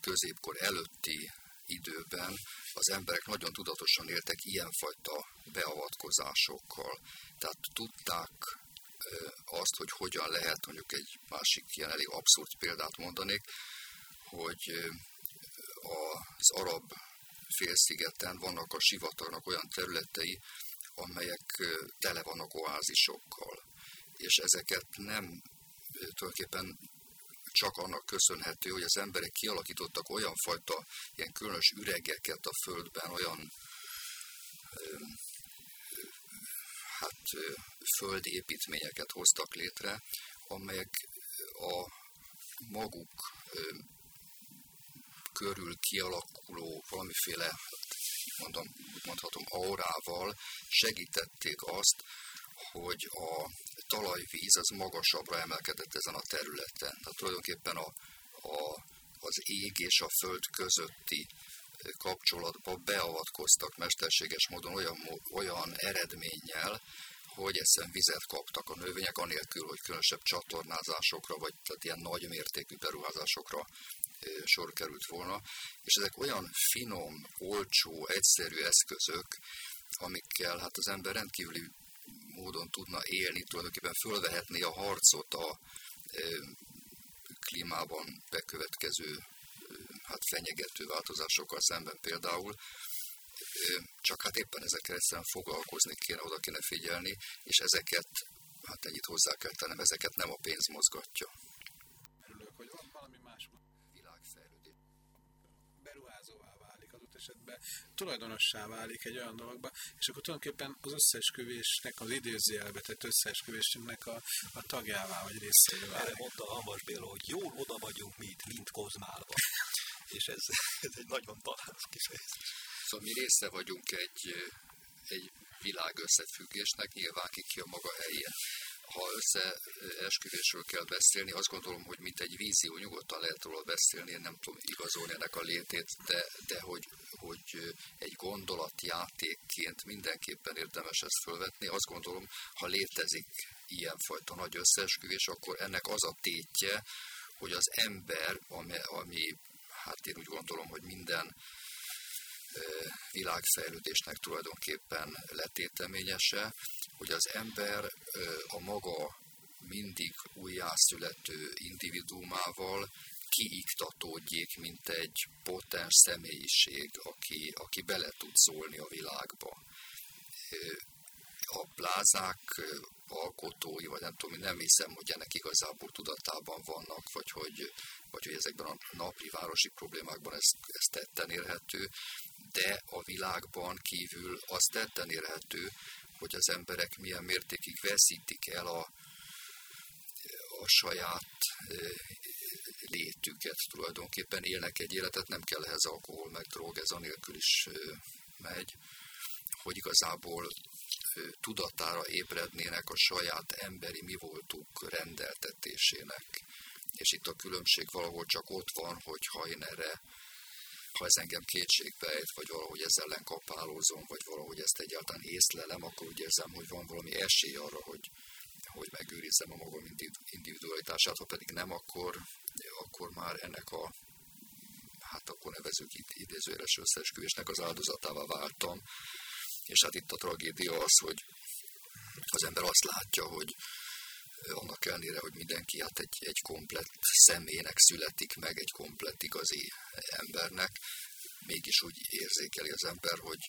középkor előtti időben az emberek nagyon tudatosan éltek ilyenfajta beavatkozásokkal. Tehát tudták azt, hogy hogyan lehet, mondjuk egy másik ilyen elég abszurd példát mondanék, hogy az arab félszigeten vannak a sivatagnak olyan területei, amelyek tele vannak oázisokkal. És ezeket nem tulajdonképpen csak annak köszönhető, hogy az emberek kialakítottak olyan fajta ilyen különös üregeket a földben, olyan hát földi építményeket hoztak létre, amelyek a maguk körül kialakuló valamiféle, hát mondom, mondhatom, aurával segítették azt, hogy a talajvíz az magasabbra emelkedett ezen a területen. Tehát tulajdonképpen a, a, az ég és a föld közötti kapcsolatba beavatkoztak mesterséges módon olyan, olyan eredménnyel, hogy egyszerűen vizet kaptak a növények, anélkül, hogy különösebb csatornázásokra, vagy tehát ilyen nagy mértékű beruházásokra sor került volna, és ezek olyan finom, olcsó, egyszerű eszközök, amikkel hát az ember rendkívüli módon tudna élni, tulajdonképpen fölvehetné a harcot a klímában bekövetkező hát fenyegető változásokkal szemben például, csak hát éppen ezekkel egyszerűen foglalkozni kéne, oda kéne figyelni, és ezeket, hát ennyit hozzá kell tennem, ezeket nem a pénz mozgatja. Örülök, hogy van valami más beruházóvá válik adott esetben, tulajdonossá válik egy olyan dologba, és akkor tulajdonképpen az összeesküvésnek, az idézőjelbe tett összeesküvésünknek a, a tagjává vagy részévé válik. Erre mondta Hamas Béla, hogy jól oda vagyunk mi itt, mint Kozmálva. És ez, ez egy nagyon találós kifejezés. Szóval mi része vagyunk egy, egy világ összefüggésnek, nyilván ki a maga helyén ha összeesküvésről kell beszélni, azt gondolom, hogy mint egy vízió, nyugodtan lehet róla beszélni, én nem tudom igazolni ennek a létét, de, de hogy, hogy egy gondolatjátékként mindenképpen érdemes ezt felvetni. Azt gondolom, ha létezik ilyenfajta nagy összeesküvés, akkor ennek az a tétje, hogy az ember, ami, ami hát én úgy gondolom, hogy minden világfejlődésnek tulajdonképpen letéteményese, hogy az ember a maga mindig újjászülető individuumával kiiktatódjék, mint egy potens személyiség, aki, aki bele tud szólni a világba. A plázák alkotói, vagy nem tudom, nem hiszem, hogy ennek igazából tudatában vannak, vagy hogy, vagy hogy ezekben a napi városi problémákban ez, ez tetten érhető, de a világban kívül az tetten érhető, hogy az emberek milyen mértékig veszítik el a, a saját létüket. Tulajdonképpen, élnek egy életet, nem kell ehhez alkohol, meg drog, ez anélkül is megy, hogy igazából tudatára ébrednének a saját emberi mi voltuk rendeltetésének. És itt a különbség valahol csak ott van, hogy ha én erre ha ez engem kétségbe ejt, vagy valahogy ezzel ellen kapálózom, vagy valahogy ezt egyáltalán észlelem, akkor úgy érzem, hogy van valami esély arra, hogy, hogy megőrizzem a magam individualitását, ha pedig nem, akkor, akkor már ennek a hát akkor nevezük itt idézőjeles összeesküvésnek az áldozatává váltam. És hát itt a tragédia az, hogy az ember azt látja, hogy annak ellenére, hogy mindenki hát egy, egy komplett személynek születik meg, egy komplett igazi embernek, mégis úgy érzékeli az ember, hogy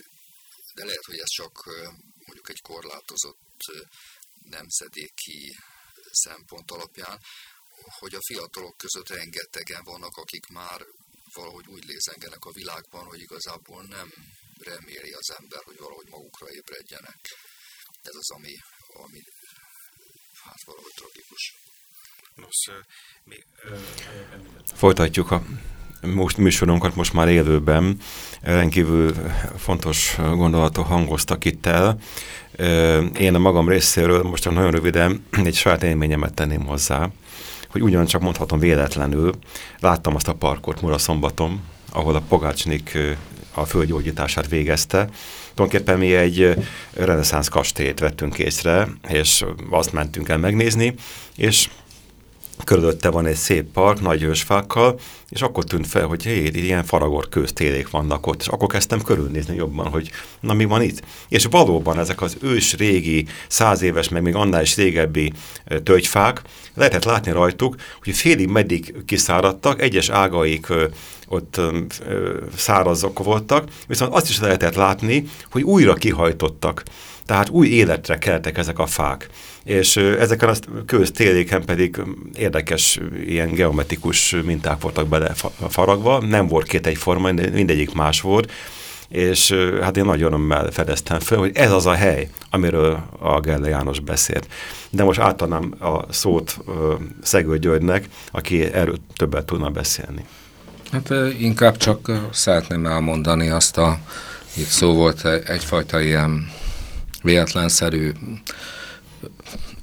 de lehet, hogy ez csak mondjuk egy korlátozott nemzedéki szempont alapján, hogy a fiatalok között rengetegen vannak, akik már valahogy úgy lézengenek a világban, hogy igazából nem reméli az ember, hogy valahogy magukra ébredjenek. Ez az, ami, ami hát valahogy tragikus. Nos, mi, Folytatjuk a most műsorunkat most már élőben. Rendkívül fontos gondolatok hangoztak itt el. Én a magam részéről most csak nagyon röviden egy saját élményemet tenném hozzá, hogy ugyancsak mondhatom véletlenül, láttam azt a parkot Muraszombaton, ahol a Pogácsnik a földgyógyítását végezte. Tulajdonképpen mi egy reneszánsz kastélyt vettünk észre, és azt mentünk el megnézni, és körülötte van egy szép park, nagy ősfákkal, és akkor tűnt fel, hogy hé, ilyen faragor köztélék vannak ott, és akkor kezdtem körülnézni jobban, hogy na mi van itt. És valóban ezek az ős régi, száz éves, meg még annál is régebbi tölgyfák, lehetett látni rajtuk, hogy félig meddig kiszáradtak, egyes ágaik ott szárazok voltak, viszont azt is lehetett látni, hogy újra kihajtottak. Tehát új életre keltek ezek a fák. És ezeken a köztéléken pedig érdekes ilyen geometrikus minták voltak bele faragva, nem volt két egyforma, mindegyik más volt, és hát én nagyon örömmel fedeztem fel, hogy ez az a hely, amiről a Gelle János beszélt. De most átadnám a szót Szegő Györgynek, aki erről többet tudna beszélni. Hát inkább csak szeretném elmondani azt a, itt szó volt egyfajta ilyen véletlenszerű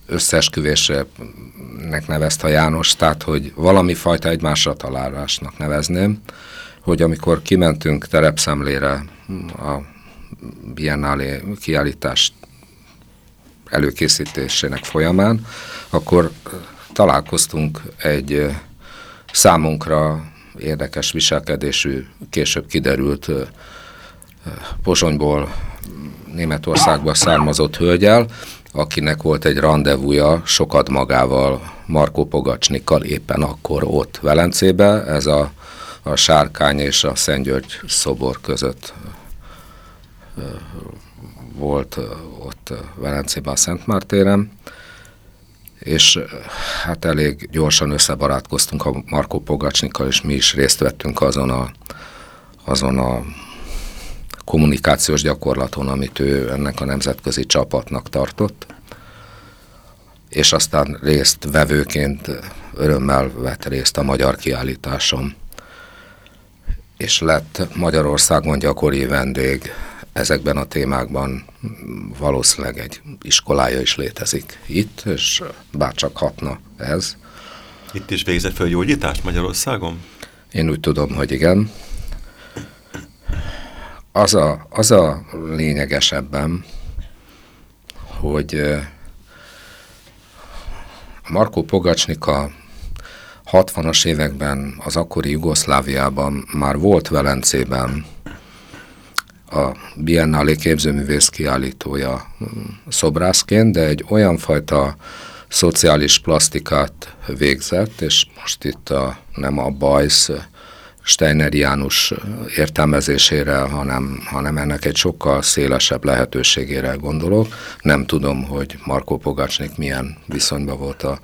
összeesküvésnek nevezte János, tehát hogy valami fajta egymásra találásnak nevezném, hogy amikor kimentünk terepszemlére a Biennale kiállítás előkészítésének folyamán, akkor találkoztunk egy számunkra érdekes viselkedésű, később kiderült Pozsonyból Németországba származott hölgyel, akinek volt egy rendezvúja sokat magával, Markó Pogacsnikkal éppen akkor ott Velencébe, ez a, a Sárkány és a Szentgyörgy szobor között volt ott Velencében a Szent Mártéren, és hát elég gyorsan összebarátkoztunk a Markó Pogacsnikkal, és mi is részt vettünk azon a, azon a kommunikációs gyakorlaton, amit ő ennek a nemzetközi csapatnak tartott, és aztán részt vevőként örömmel vett részt a magyar kiállításon, és lett Magyarországon gyakori vendég ezekben a témákban valószínűleg egy iskolája is létezik itt, és bárcsak hatna ez. Itt is végzett fel gyógyítást Magyarországon? Én úgy tudom, hogy igen. Az a, az a lényegesebben, hogy Markó Pogacsnik a 60-as években az akkori Jugoszláviában már volt Velencében a Biennale képzőművész kiállítója mm, szobrászként, de egy olyan fajta szociális plastikát végzett, és most itt a, nem a Bajsz Steiner János értelmezésére, hanem, hanem ennek egy sokkal szélesebb lehetőségére gondolok. Nem tudom, hogy Markó Pogácsnik milyen viszonyban volt a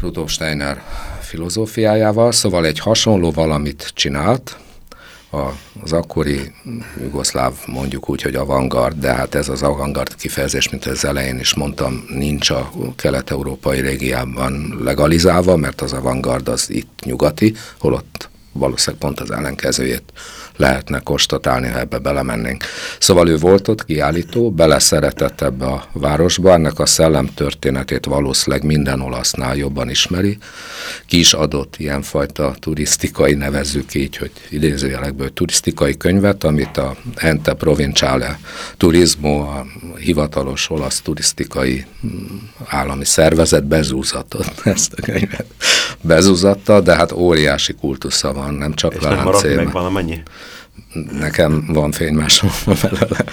Rudolf Steiner filozófiájával, szóval egy hasonló valamit csinált, az akkori jugoszláv mondjuk úgy, hogy avantgard, de hát ez az avantgard kifejezés, mint az elején is mondtam, nincs a kelet-európai régiában legalizálva, mert az avantgard az itt nyugati, holott valószínűleg pont az ellenkezőjét lehetne konstatálni, ha ebbe belemennénk. Szóval ő volt ott kiállító, beleszeretett ebbe a városba, ennek a szellem történetét valószínűleg minden olasznál jobban ismeri. Ki is adott ilyenfajta turisztikai, nevezzük így, hogy idézőjelekből turisztikai könyvet, amit a Ente Provinciale Turismo, a hivatalos olasz turisztikai mm, állami szervezet bezúzatott ezt a könyvet. Bezúzatta, de hát óriási kultusza van, nem csak És nem maradt meg valamennyi? nekem van fénymásom belőle.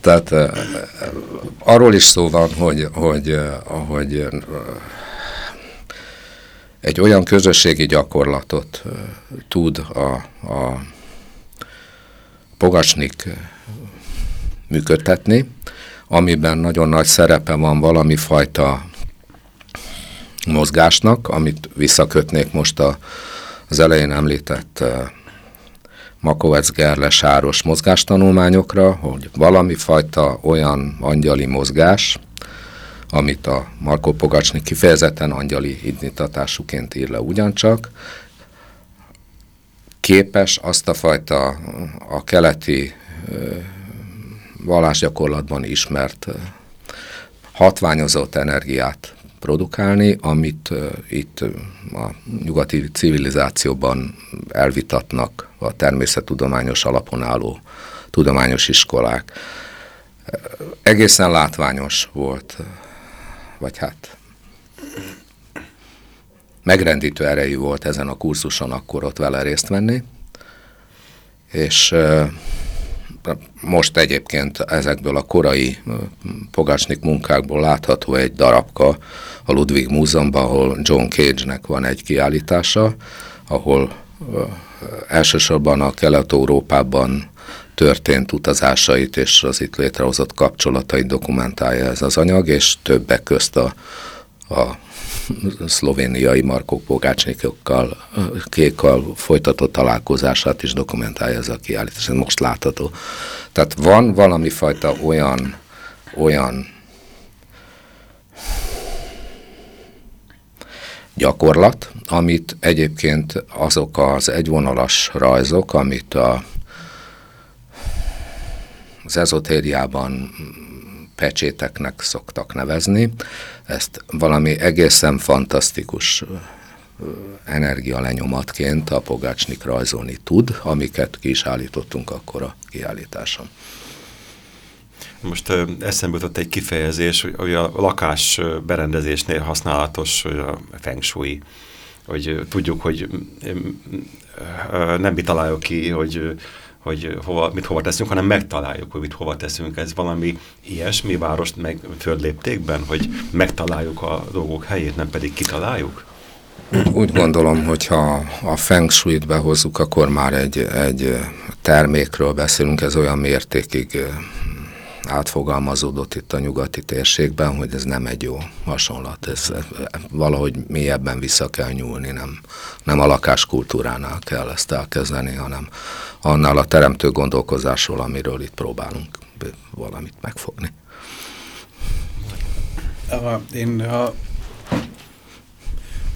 Tehát arról is szó van, hogy, hogy, hogy egy olyan közösségi gyakorlatot tud a, a Pogacsnik működtetni, amiben nagyon nagy szerepe van valami fajta mozgásnak, amit visszakötnék most a, az elején említett Makovec Gerle sáros mozgástanulmányokra, hogy valami fajta olyan angyali mozgás, amit a Markó Pogacsnik kifejezetten angyali indítatásúként ír le ugyancsak, képes azt a fajta a keleti vallásgyakorlatban ismert hatványozott energiát produkálni, amit itt a nyugati civilizációban elvitatnak a természettudományos alapon álló tudományos iskolák. Egészen látványos volt, vagy hát megrendítő erejű volt ezen a kurzuson akkor ott vele részt venni, és most egyébként ezekből a korai Pogácsnik munkákból látható egy darabka a Ludwig Múzeumban, ahol John Cage-nek van egy kiállítása, ahol elsősorban a Kelet-Európában történt utazásait és az itt létrehozott kapcsolatait dokumentálja ez az anyag, és többek közt a, a szlovéniai Markó Pogácsnikokkal, kékkal folytatott találkozását is dokumentálja ez a kiállítás, ez most látható. Tehát van valami fajta olyan, olyan gyakorlat, amit egyébként azok az egyvonalas rajzok, amit a, az ezotériában pecséteknek szoktak nevezni. Ezt valami egészen fantasztikus energialenyomatként a Pogácsnik rajzolni tud, amiket ki is állítottunk akkor a kiállításon. Most eszembe jutott egy kifejezés, hogy a lakás berendezésnél használatos a feng shui. Hogy tudjuk, hogy nem mi találjuk ki, hogy hogy hova, mit hova teszünk, hanem megtaláljuk, hogy mit hova teszünk. Ez valami ilyesmi várost meg földléptékben, hogy megtaláljuk a dolgok helyét, nem pedig kitaláljuk? Úgy gondolom, hogy ha a feng shui-t behozzuk, akkor már egy, egy termékről beszélünk, ez olyan mértékig átfogalmazódott itt a nyugati térségben, hogy ez nem egy jó hasonlat. Ez valahogy mélyebben vissza kell nyúlni, nem, nem a lakáskultúránál kell ezt elkezdeni, hanem annál a teremtő gondolkozásról, amiről itt próbálunk valamit megfogni. Én a,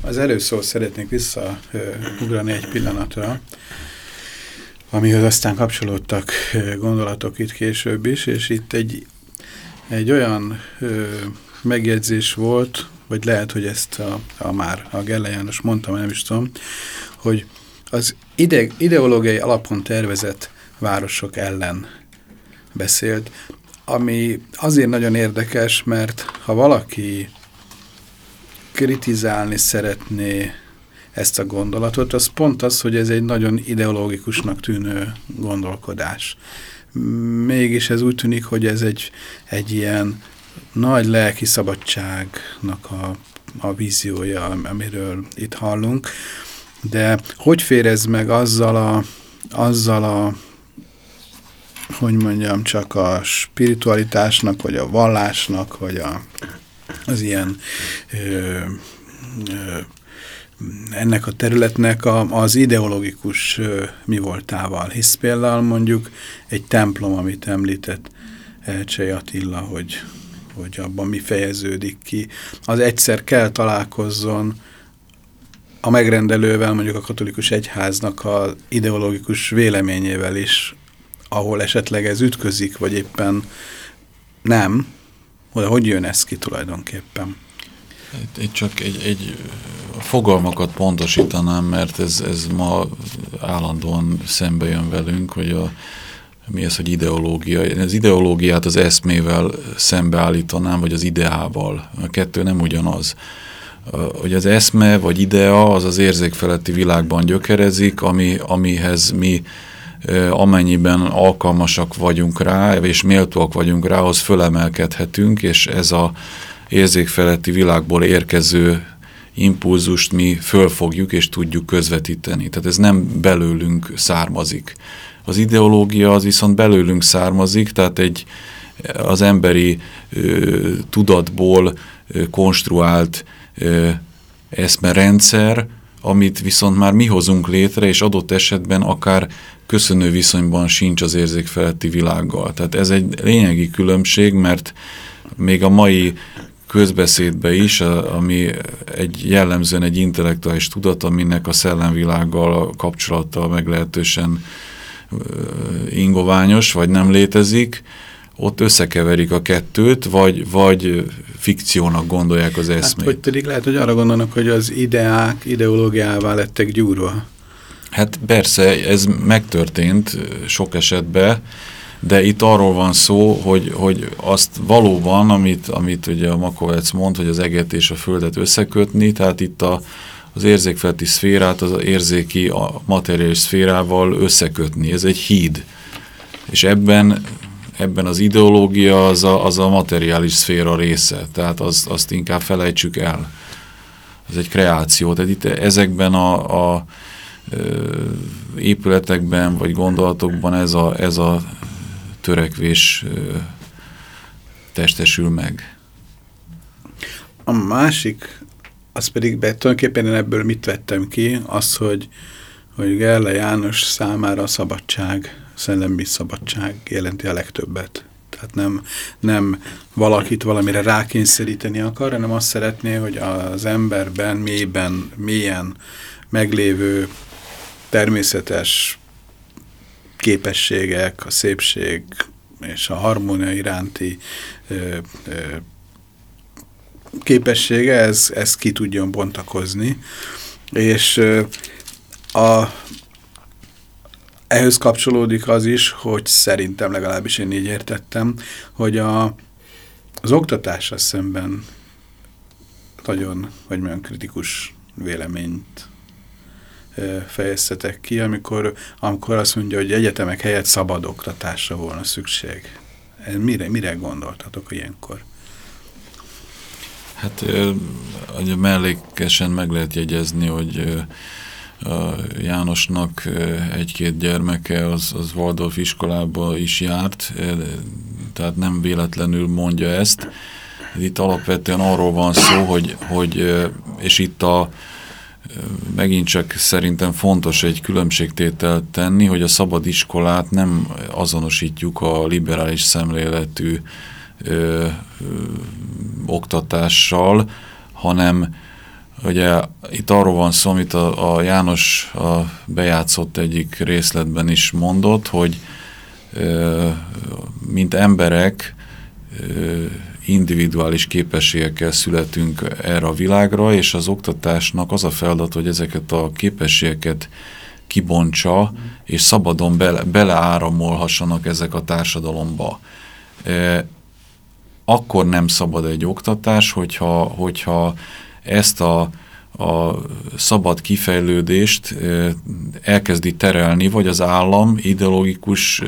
az először szeretnék visszaugrani egy pillanatra, amihoz aztán kapcsolódtak gondolatok itt később is, és itt egy, egy olyan ö, megjegyzés volt, vagy lehet, hogy ezt a, a már a Gelle János mondtam, nem is tudom, hogy az ide, ideológiai alapon tervezett városok ellen beszélt, ami azért nagyon érdekes, mert ha valaki kritizálni szeretné ezt a gondolatot, az pont az, hogy ez egy nagyon ideológikusnak tűnő gondolkodás. Mégis ez úgy tűnik, hogy ez egy, egy ilyen nagy lelki szabadságnak a, a víziója, amiről itt hallunk, de hogy fér ez meg azzal a, azzal a hogy mondjam, csak a spiritualitásnak, vagy a vallásnak, vagy a, az ilyen ö, ö, ennek a területnek a, az ideológikus mi voltával. Hisz például mondjuk egy templom, amit említett Elcsei Attila, hogy, hogy abban mi fejeződik ki, az egyszer kell találkozzon a megrendelővel, mondjuk a katolikus egyháznak a ideológikus véleményével is, ahol esetleg ez ütközik, vagy éppen nem, hogy jön ez ki tulajdonképpen? Itt, csak egy, egy fogalmakat pontosítanám, mert ez, ez ma állandóan szembe jön velünk, hogy a, mi ez, hogy ideológia. Én az ideológiát az eszmével szembeállítanám, vagy az ideával. A kettő nem ugyanaz. Hogy az eszme vagy idea az az érzékfeletti világban gyökerezik, ami, amihez mi amennyiben alkalmasak vagyunk rá, és méltóak vagyunk rá, az fölemelkedhetünk, és ez a érzékfeletti világból érkező impulzust mi fölfogjuk és tudjuk közvetíteni. Tehát ez nem belőlünk származik. Az ideológia az viszont belőlünk származik, tehát egy az emberi ö, tudatból ö, konstruált ö, eszmerendszer, amit viszont már mi hozunk létre, és adott esetben akár köszönő viszonyban sincs az érzékfeletti világgal. Tehát ez egy lényegi különbség, mert még a mai közbeszédbe is, ami egy jellemzően egy intellektuális tudat, aminek a szellemvilággal a kapcsolata meglehetősen ingoványos, vagy nem létezik, ott összekeverik a kettőt, vagy, vagy fikciónak gondolják az eszmét. Hát, hogy pedig lehet, hogy arra gondolnak, hogy az ideák ideológiává lettek gyúrva. Hát persze, ez megtörtént sok esetben, de itt arról van szó, hogy, hogy azt valóban, amit, amit ugye a Makovec mond, hogy az eget és a földet összekötni, tehát itt a, az érzékfelti szférát az érzéki, a materiális szférával összekötni. Ez egy híd. És ebben, ebben az ideológia az a, az a materiális szféra része, tehát az, azt inkább felejtsük el. Ez egy kreáció, tehát itt ezekben a, a épületekben vagy gondolatokban ez a, ez a törekvés testesül meg. A másik, az pedig be, tulajdonképpen én ebből mit vettem ki, az, hogy, hogy Gerle János számára a szabadság, szellemi szabadság jelenti a legtöbbet. Tehát nem, nem valakit valamire rákényszeríteni akar, hanem azt szeretné, hogy az emberben mélyben, mélyen meglévő természetes képességek, a szépség és a harmónia iránti ö, ö, képessége, ez, ez ki tudjon bontakozni. És ö, a, ehhez kapcsolódik az is, hogy szerintem legalábbis én így értettem, hogy a, az oktatással szemben nagyon, hogy mondjam, kritikus véleményt fejeztetek ki, amikor, amikor azt mondja, hogy egyetemek helyett szabad oktatásra volna szükség. Mire, mire gondoltatok ilyenkor? Hát ugye mellékesen meg lehet jegyezni, hogy a Jánosnak egy-két gyermeke az, az Waldorf iskolába is járt, tehát nem véletlenül mondja ezt. Itt alapvetően arról van szó, hogy, hogy és itt a megint csak szerintem fontos egy különbségtételt tenni, hogy a szabad iskolát nem azonosítjuk a liberális szemléletű ö, ö, oktatással, hanem ugye itt arról van szó, amit a, a János a bejátszott egyik részletben is mondott, hogy ö, mint emberek ö, individuális képességekkel születünk erre a világra, és az oktatásnak az a feladat, hogy ezeket a képességeket kibontsa, és szabadon bele, beleáramolhassanak ezek a társadalomba. E, akkor nem szabad egy oktatás, hogyha, hogyha ezt a a szabad kifejlődést elkezdi terelni, vagy az állam ideológikus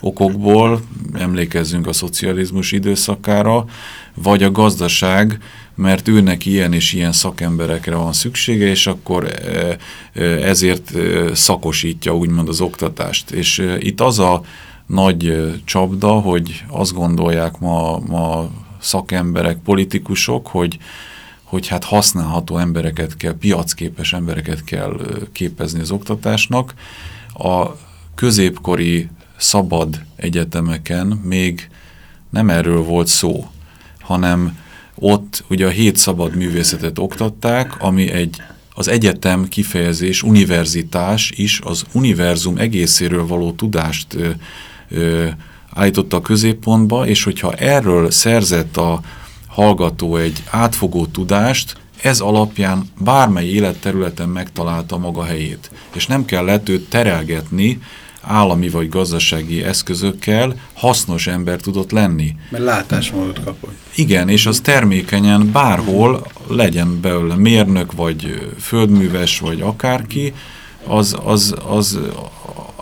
okokból, emlékezzünk a szocializmus időszakára, vagy a gazdaság, mert őnek ilyen és ilyen szakemberekre van szüksége, és akkor ezért szakosítja úgymond az oktatást. És itt az a nagy csapda, hogy azt gondolják ma, ma szakemberek, politikusok, hogy hogy hát használható embereket kell, piacképes embereket kell képezni az oktatásnak. A középkori szabad egyetemeken még nem erről volt szó, hanem ott ugye a hét szabad művészetet oktatták, ami egy az egyetem kifejezés, univerzitás is az univerzum egészéről való tudást ö, ö, állította a középpontba, és hogyha erről szerzett a, hallgató egy átfogó tudást, ez alapján bármely életterületen megtalálta maga helyét. És nem kellett őt terelgetni állami vagy gazdasági eszközökkel, hasznos ember tudott lenni. Mert látásmódot kapott. Igen, és az termékenyen bárhol legyen belőle mérnök, vagy földműves, vagy akárki, az, az, az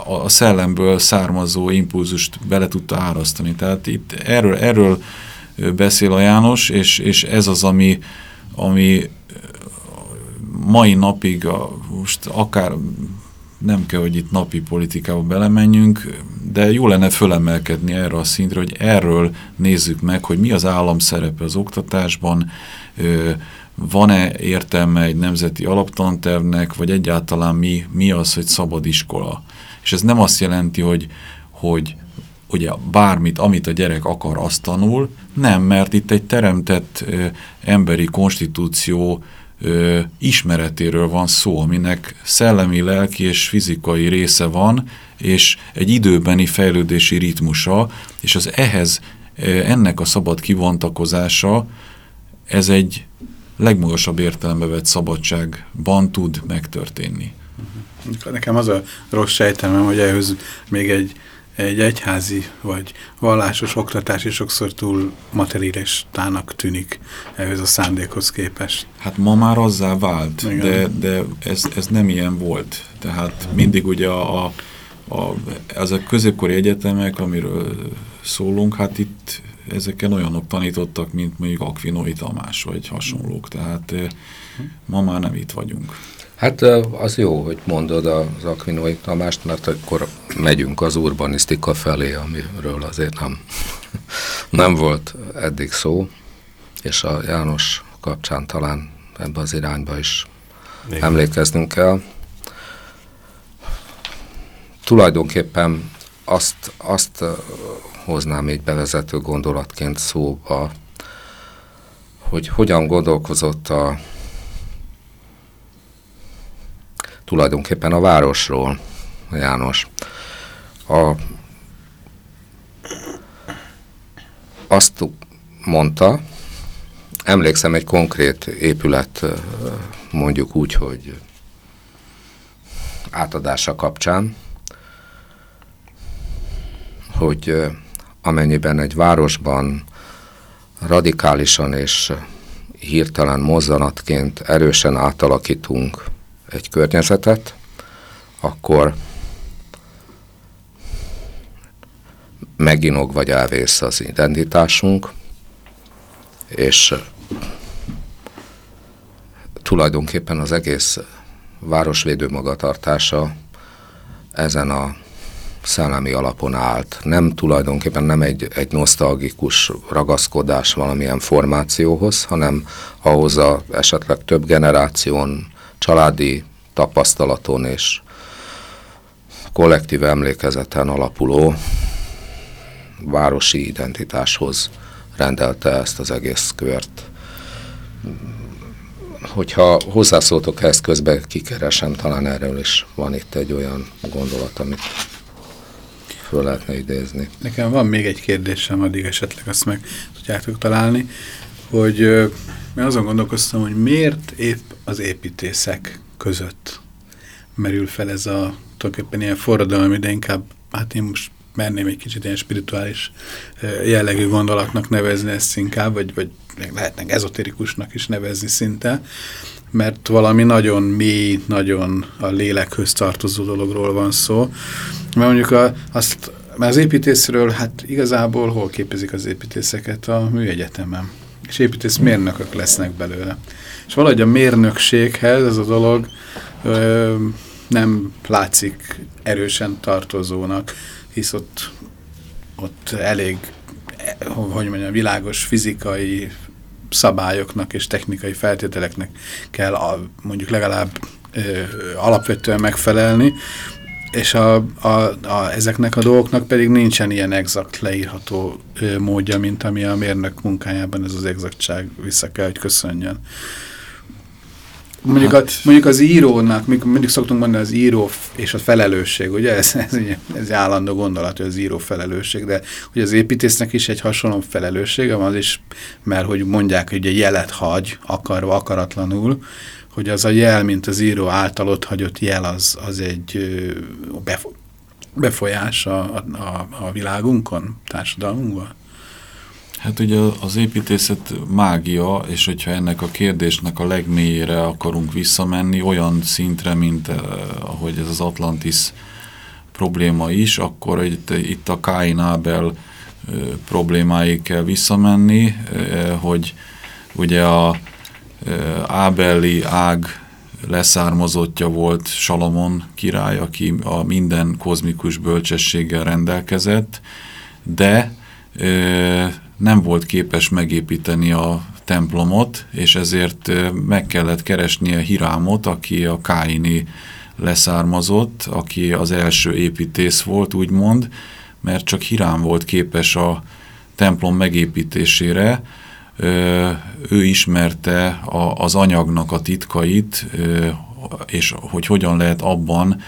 a szellemből származó impulzust bele tudta árasztani. Tehát itt erről, erről beszél a János, és, és ez az, ami, ami mai napig, a, most akár nem kell, hogy itt napi politikába belemenjünk, de jó lenne fölemelkedni erre a szintre, hogy erről nézzük meg, hogy mi az állam szerepe az oktatásban, van-e értelme egy nemzeti alaptantervnek, vagy egyáltalán mi, mi az, hogy szabad iskola. És ez nem azt jelenti, hogy, hogy ugye bármit, amit a gyerek akar, azt tanul. Nem, mert itt egy teremtett ö, emberi konstitúció ö, ismeretéről van szó, aminek szellemi, lelki és fizikai része van, és egy időbeni fejlődési ritmusa, és az ehhez, ennek a szabad kivontakozása, ez egy legmagasabb értelembe vett szabadságban tud megtörténni. Nekem az a rossz sejtelmem, hogy ehhez még egy egy egyházi vagy vallásos oktatás is sokszor túl materialistának tűnik ehhez a szándékhoz képest. Hát ma már azzá vált, Igen. de, de ez, ez nem ilyen volt. Tehát mindig ugye a, a, a, az a középkori egyetemek, amiről szólunk, hát itt ezeken olyanok tanítottak, mint mondjuk Akvinoi Tamás, vagy hasonlók. Tehát eh, ma már nem itt vagyunk. Hát az jó, hogy mondod az Aquinoi Tamást, mert akkor megyünk az urbanisztika felé, amiről azért nem, nem volt eddig szó, és a János kapcsán talán ebbe az irányba is Igen. emlékeznünk kell. Tulajdonképpen azt, azt hoznám így bevezető gondolatként szóba, hogy hogyan gondolkozott a tulajdonképpen a városról, János. A, azt mondta, emlékszem egy konkrét épület, mondjuk úgy, hogy átadása kapcsán, hogy amennyiben egy városban radikálisan és hirtelen mozzanatként erősen átalakítunk egy környezetet, akkor meginog vagy elvész az identitásunk, és tulajdonképpen az egész városvédő magatartása ezen a szellemi alapon állt. Nem tulajdonképpen nem egy, egy nosztalgikus ragaszkodás valamilyen formációhoz, hanem ahhoz a esetleg több generáción, családi tapasztalaton és kollektív emlékezeten alapuló városi identitáshoz rendelte ezt az egész kört. Hogyha hozzászóltok ehhez közben, kikeresem, talán erről is van itt egy olyan gondolat, amit föl lehetne idézni. Nekem van még egy kérdésem, addig esetleg azt meg tudjátok találni, hogy mert azon gondolkoztam, hogy miért épp az építészek között merül fel ez a tulajdonképpen ilyen forradalom, de inkább, hát én most merném egy kicsit ilyen spirituális jellegű gondolatnak nevezni ezt inkább, vagy, vagy lehetnek ezotérikusnak is nevezni szinte, mert valami nagyon mély, nagyon a lélekhöz tartozó dologról van szó. Mert mondjuk a, azt, mert az építészről, hát igazából hol képezik az építészeket a műegyetemen? És építészmérnökök lesznek belőle. És valahogy a mérnökséghez ez a dolog ö, nem látszik erősen tartozónak, hisz ott, ott elég, hogy mondjam, világos fizikai szabályoknak és technikai feltételeknek kell a, mondjuk legalább ö, alapvetően megfelelni, és a, a, a, ezeknek a dolgoknak pedig nincsen ilyen exakt leírható ö, módja, mint ami a mérnök munkájában ez az exaktság vissza kell, hogy köszönjön. Mondjuk, hát. a, mondjuk az írónak, mindig szoktunk mondani az író és a felelősség, ugye ez, ez, ez állandó gondolat, hogy az író felelősség, de hogy az építésznek is egy hasonló felelőssége van, az is, mert hogy mondják, hogy egy jelet hagy, akarva, akaratlanul, hogy az a jel, mint az író által ott hagyott jel, az, az egy befolyás a, a, a világunkon, társadalmunkban? Hát ugye az építészet mágia, és hogyha ennek a kérdésnek a legmélyére akarunk visszamenni, olyan szintre, mint eh, ahogy ez az Atlantis probléma is, akkor itt, itt a Kain Abel eh, problémáig kell visszamenni, eh, hogy ugye a Ábeli ág leszármazottja volt Salomon király, aki a minden kozmikus bölcsességgel rendelkezett, de nem volt képes megépíteni a templomot, és ezért meg kellett keresnie Hirámot, aki a Káini leszármazott, aki az első építész volt, úgymond, mert csak Hirám volt képes a templom megépítésére, ő ismerte az anyagnak a titkait, és hogy hogyan lehet abban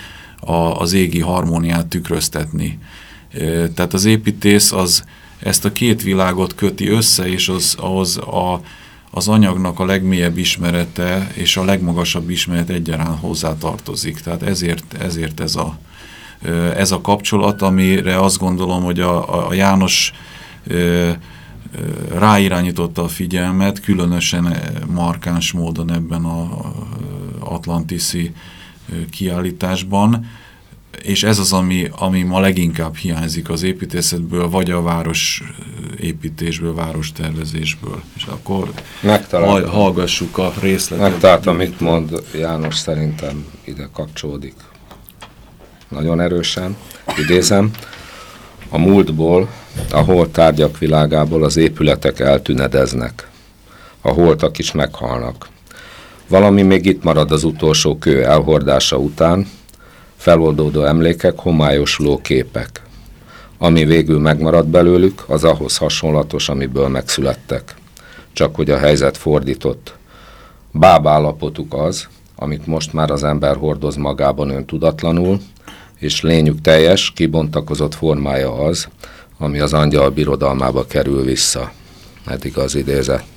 az égi harmóniát tükröztetni. Tehát az építész az ezt a két világot köti össze, és az, az a, az anyagnak a legmélyebb ismerete és a legmagasabb ismeret egyaránt hozzá tartozik. Tehát ezért, ezért ez, a, ez a kapcsolat, amire azt gondolom, hogy a, a János ráirányította a figyelmet, különösen markáns módon ebben az atlantiszi kiállításban, és ez az, ami, ami ma leginkább hiányzik az építészetből, vagy a város építésből, várostervezésből. És akkor Megtaláltam. hallgassuk a részletet. Megtaláltam, amit mond János, szerintem ide kapcsolódik. Nagyon erősen, idézem. A múltból, a holt tárgyak világából az épületek eltünedeznek. A holtak is meghalnak. Valami még itt marad az utolsó kő elhordása után, feloldódó emlékek, homályosuló képek. Ami végül megmarad belőlük, az ahhoz hasonlatos, amiből megszülettek. Csak hogy a helyzet fordított. Báb állapotuk az, amit most már az ember hordoz magában öntudatlanul, és lényük teljes, kibontakozott formája az, ami az angyal birodalmába kerül vissza. Eddig az idézet.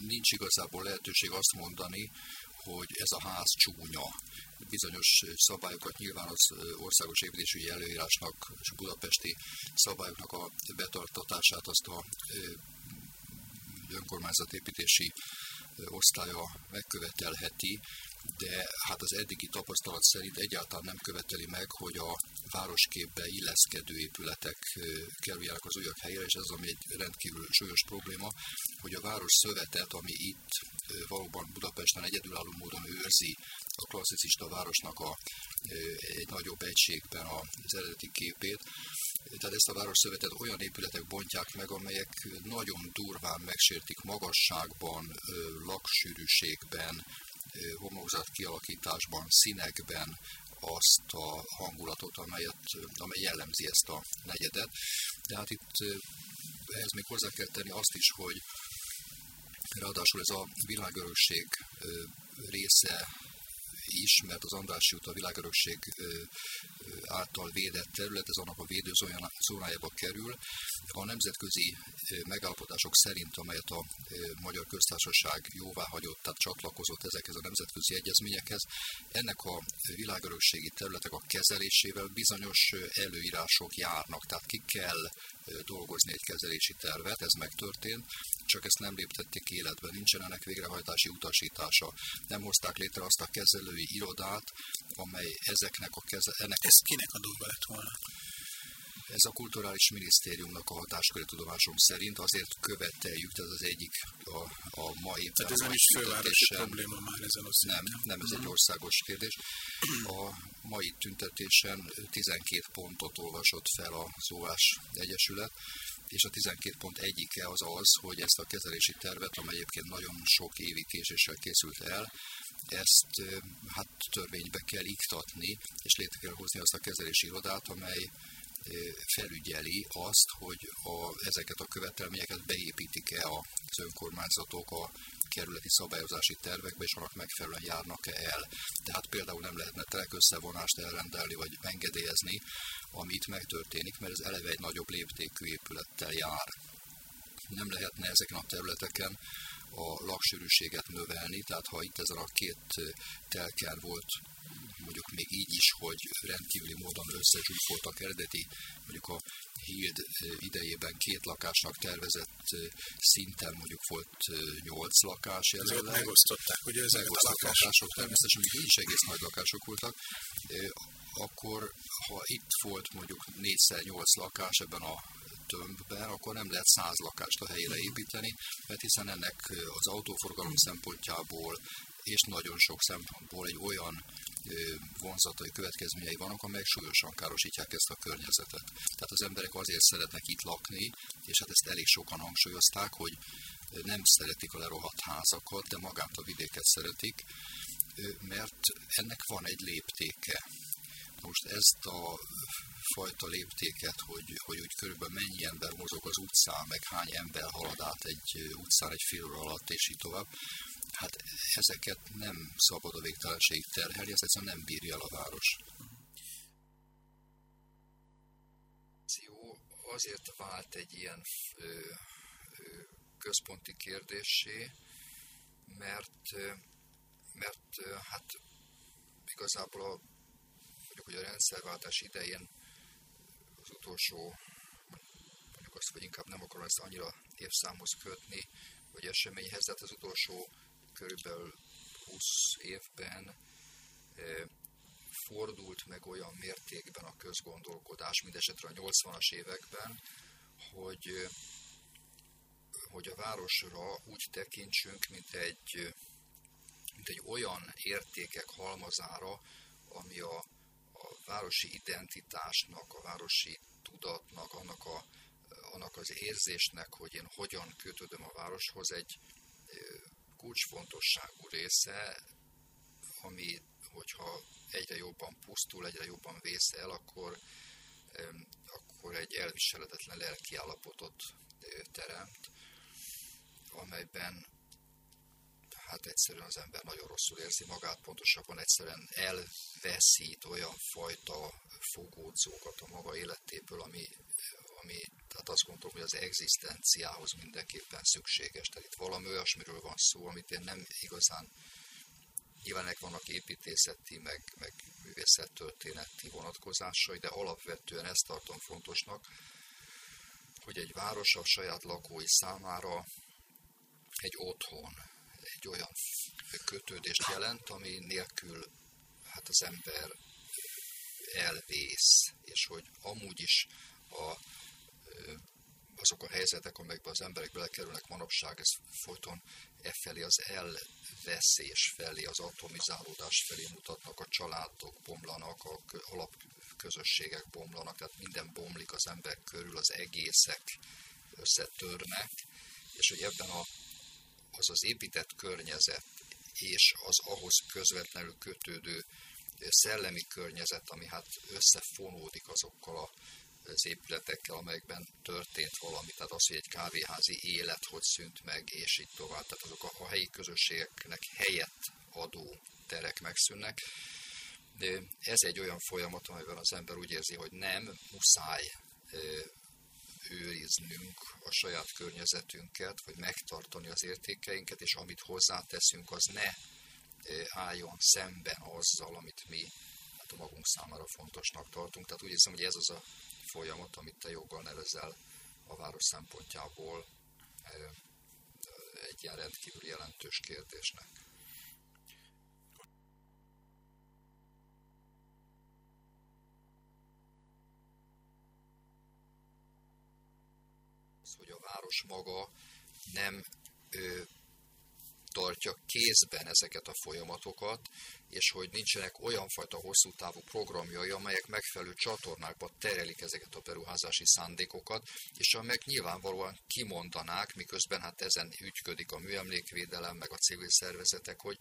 Nincs igazából lehetőség azt mondani, hogy ez a ház csúnya. Bizonyos szabályokat nyilván az országos építésügyi előírásnak és budapesti szabályoknak a betartatását azt a önkormányzat építési osztálya megkövetelheti, de hát az eddigi tapasztalat szerint egyáltalán nem követeli meg, hogy a városképbe illeszkedő épületek kerüljenek az újak helyére, és ez ami egy rendkívül súlyos probléma, hogy a város szövetet, ami itt valóban Budapesten egyedülálló módon őrzi a klasszicista városnak a, egy nagyobb egységben az eredeti képét, tehát ezt a városszövetet olyan épületek bontják meg, amelyek nagyon durván megsértik magasságban, laksűrűségben, homlokzat kialakításban, színekben azt a hangulatot, amelyet, amely jellemzi ezt a negyedet. De hát itt ehhez még hozzá kell tenni azt is, hogy ráadásul ez a világörökség része is, mert az Andrássy út a világörökség által védett terület, ez annak a védőzónájába kerül. A nemzetközi megállapodások szerint, amelyet a Magyar Köztársaság jóvá hagyott, tehát csatlakozott ezekhez a nemzetközi egyezményekhez, ennek a világörökségi területek a kezelésével bizonyos előírások járnak, tehát ki kell dolgozni egy kezelési tervet, ez megtörtént, csak ezt nem léptették életbe, nincsen ennek végrehajtási utasítása. Nem hozták létre azt a kezelői irodát, amely ezeknek a keze... Ennek Ez kinek a dolga lett volna? Ez a kulturális minisztériumnak a hatásköri tudomásom szerint azért követeljük, tehát az egyik a, a mai... Tehát ez nem is fővárosi probléma már ezen a szinten. Nem, nem, ez egy országos kérdés. A mai tüntetésen 12 pontot olvasott fel a Szóvás Egyesület, és a 12 pont egyike az az, hogy ezt a kezelési tervet, amely egyébként nagyon sok évi késéssel készült el, ezt hát törvénybe kell iktatni, és létre kell hozni azt a kezelési irodát, amely felügyeli azt, hogy a, ezeket a követelményeket beépítik-e az önkormányzatok a kerületi szabályozási tervekbe, és annak megfelelően járnak-e el. Tehát például nem lehetne telek összevonást elrendelni, vagy engedélyezni, ami itt megtörténik, mert ez eleve egy nagyobb léptékű épülettel jár. Nem lehetne ezeken a területeken a laksűrűséget növelni, tehát ha itt ezen a két telken volt mondjuk még így is, hogy rendkívüli módon összezsúfoltak eredeti, mondjuk a Hild idejében két lakásnak tervezett szinten mondjuk volt nyolc lakás jelenleg. Megosztották, ugye ezeket a lakások. lakások természetesen, még így is egész nagy lakások voltak, akkor ha itt volt mondjuk 4x8 lakás ebben a tömbben, akkor nem lehet száz lakást a helyére építeni, mert hiszen ennek az autóforgalom szempontjából és nagyon sok szempontból egy olyan vonzatai következményei vannak, amelyek súlyosan károsítják ezt a környezetet. Tehát az emberek azért szeretnek itt lakni, és hát ezt elég sokan hangsúlyozták, hogy nem szeretik a lerohadt házakat, de magát a vidéket szeretik, mert ennek van egy léptéke. Most ezt a fajta léptéket, hogy, hogy úgy körülbelül mennyi ember mozog az utcán, meg hány ember halad át egy utcán egy fél alatt, és így tovább, hát ezeket nem szabad a végtelenség terhelni, ez egyszerűen nem bírja el a város. Azért vált egy ilyen ö, ö, központi kérdésé, mert, mert hát igazából a, mondjuk, hogy a rendszerváltás idején az utolsó, mondjuk azt, hogy inkább nem akarom ezt annyira évszámhoz kötni, hogy eseményhez, tehát az utolsó körülbelül 20 évben fordult meg olyan mértékben a közgondolkodás, mindesetre a 80-as években, hogy, hogy a városra úgy tekintsünk, mint egy, mint egy olyan értékek halmazára, ami a, a városi identitásnak, a városi tudatnak, annak a annak az érzésnek, hogy én hogyan kötődöm a városhoz, egy kulcsfontosságú része, ami, hogyha egyre jobban pusztul, egyre jobban vész el, akkor, akkor egy elviselhetetlen lelki állapotot teremt, amelyben hát egyszerűen az ember nagyon rosszul érzi magát, pontosabban egyszerűen elveszít olyan fajta fogódzókat a maga életéből, ami, ami tehát azt gondolom, hogy az egzisztenciához mindenképpen szükséges. Tehát itt valami olyasmiről van szó, amit én nem igazán Nyilván vannak építészeti, meg, meg művészettörténeti vonatkozásai, de alapvetően ezt tartom fontosnak, hogy egy város a saját lakói számára egy otthon, egy olyan kötődést jelent, ami nélkül hát az ember elvész, és hogy amúgy is a, azok a helyzetek, amelyekben az emberek belekerülnek manapság, ez folyton e felé az elveszés felé, az atomizálódás felé mutatnak, a családok bomlanak, a alapközösségek bomlanak, tehát minden bomlik az ember körül, az egészek összetörnek, és hogy ebben a, az az épített környezet és az ahhoz közvetlenül kötődő szellemi környezet, ami hát összefonódik azokkal a az épületekkel, amelyekben történt valami, tehát az, hogy egy kávéházi élet hogy szűnt meg, és így tovább. Tehát azok a, a helyi közösségeknek helyet adó terek megszűnnek. De ez egy olyan folyamat, amelyben az ember úgy érzi, hogy nem muszáj őriznünk a saját környezetünket, vagy megtartani az értékeinket, és amit hozzáteszünk, az ne álljon szemben azzal, amit mi hát a magunk számára fontosnak tartunk. Tehát úgy hiszem, hogy ez az a folyamat, amit te joggal nevezel a város szempontjából egy ilyen rendkívül jelentős kérdésnek. Az, hogy a város maga nem tartja kézben ezeket a folyamatokat, és hogy nincsenek olyan fajta hosszú távú programjai, amelyek megfelelő csatornákba terelik ezeket a beruházási szándékokat, és amelyek nyilvánvalóan kimondanák, miközben hát ezen ügyködik a műemlékvédelem, meg a civil szervezetek, hogy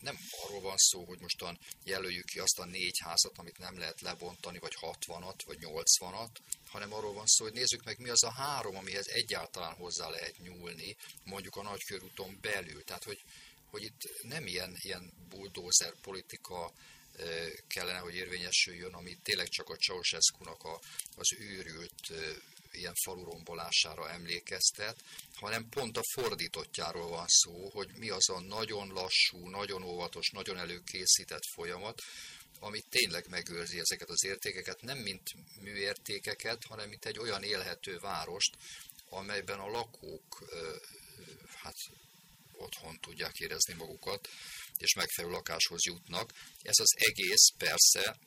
nem arról van szó, hogy mostan jelöljük ki azt a négy házat, amit nem lehet lebontani, vagy 60-at, vagy 80-at, hanem arról van szó, hogy nézzük meg, mi az a három, amihez egyáltalán hozzá lehet nyúlni, mondjuk a nagykörúton belül. Tehát, hogy, hogy itt nem ilyen, ilyen bulldozer politika kellene, hogy érvényesüljön, ami tényleg csak a Ceausescu-nak a, az őrült ilyen falurombolására emlékeztet, hanem pont a fordítottjáról van szó, hogy mi az a nagyon lassú, nagyon óvatos, nagyon előkészített folyamat, ami tényleg megőrzi ezeket az értékeket, nem mint műértékeket, hanem mint egy olyan élhető várost, amelyben a lakók hát otthon tudják érezni magukat, és megfelelő lakáshoz jutnak. Ez az egész persze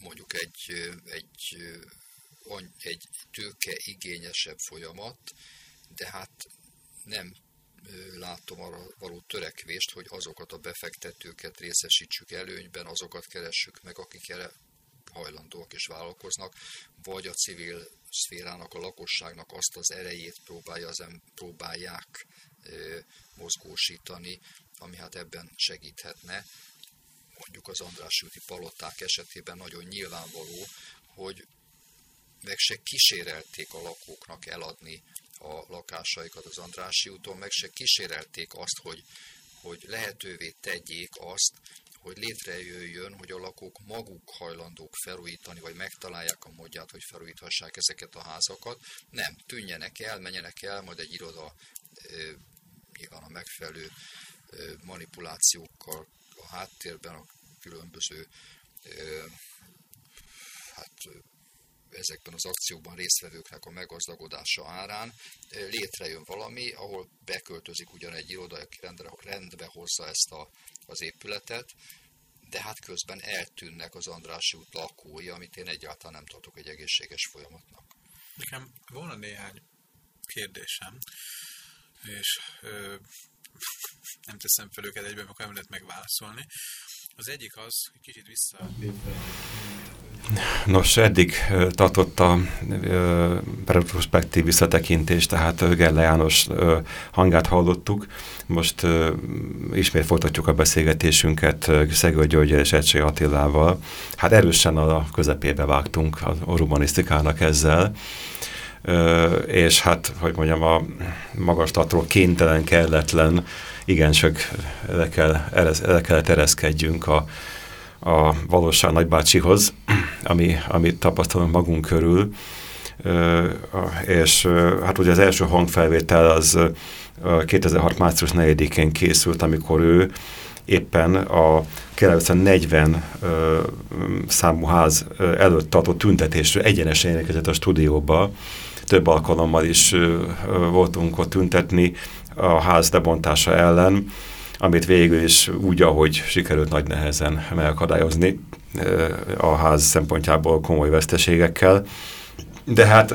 mondjuk egy, egy, egy tőke igényesebb folyamat, de hát nem látom arra való törekvést, hogy azokat a befektetőket részesítsük előnyben, azokat keressük meg, akik erre hajlandóak és vállalkoznak, vagy a civil szférának, a lakosságnak azt az erejét próbálja az em, próbálják e, mozgósítani, ami hát ebben segíthetne. Mondjuk az András úti paloták esetében nagyon nyilvánvaló, hogy meg se kísérelték a lakóknak eladni a lakásaikat az Andrási úton, meg se kísérelték azt, hogy, hogy lehetővé tegyék azt, hogy létrejöjjön, hogy a lakók maguk hajlandók felújítani, vagy megtalálják a módját, hogy felújíthassák ezeket a házakat. Nem, tűnjenek el, menjenek el, majd egy iroda nyilván a megfelelő manipulációkkal a háttérben a különböző hát, ezekben az akciókban résztvevőknek a meggazdagodása árán létrejön valami, ahol beköltözik ugyan egy iroda, aki rendre, rendbe hozza ezt a, az épületet, de hát közben eltűnnek az Andrássy út lakói, amit én egyáltalán nem tartok egy egészséges folyamatnak. Nekem volna néhány kérdésem, és ö, nem teszem fel őket egyben, akkor nem lehet megválaszolni. Az egyik az, hogy kicsit vissza Nos, eddig tartott a retrospektív visszatekintés, tehát Gelle János hangát hallottuk. Most ismét folytatjuk a beszélgetésünket Szegő György és Ecsé Attilával. Hát erősen a közepébe vágtunk az urbanisztikának ezzel és hát, hogy mondjam, a magas tartról kénytelen, kelletlen, igen, csak le, kell, le kellett ereszkedjünk a, a valóság nagybácsihoz, ami, amit tapasztalunk magunk körül, és hát ugye az első hangfelvétel az 2006. március 4-én készült, amikor ő éppen a 940 számú ház előtt tartott tüntetésről egyenesen érkezett a stúdióba, több alkalommal is voltunk ott tüntetni a ház lebontása ellen, amit végül is úgy, ahogy sikerült nagy nehezen megakadályozni a ház szempontjából komoly veszteségekkel. De hát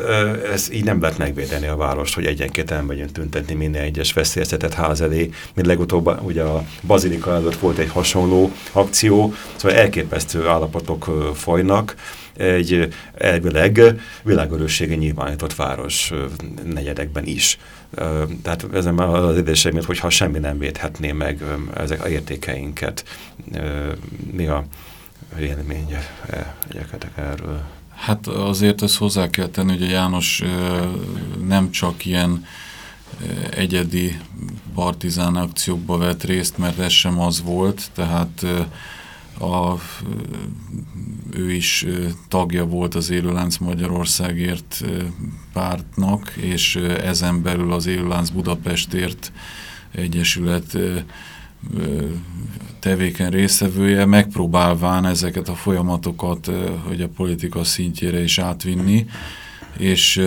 ez így nem lehet megvédeni a várost, hogy egyenként elmegyünk tüntetni minden egyes veszélyeztetett ház elé. Mint legutóbb ugye a Bazilika előtt volt egy hasonló akció, szóval elképesztő állapotok folynak egy elvileg világörössége nyilvánított város negyedekben is. Tehát ezen már az időség, mint hogyha semmi nem védhetné meg ezek a értékeinket. Mi a véleménye erről? Hát azért ezt hozzá kell tenni, hogy a János nem csak ilyen egyedi partizán akciókba vett részt, mert ez sem az volt, tehát a, ő is tagja volt az Élőlánc Magyarországért pártnak, és ezen belül az Élőlánc Budapestért Egyesület tevéken részevője, megpróbálván ezeket a folyamatokat, hogy a politika szintjére is átvinni, és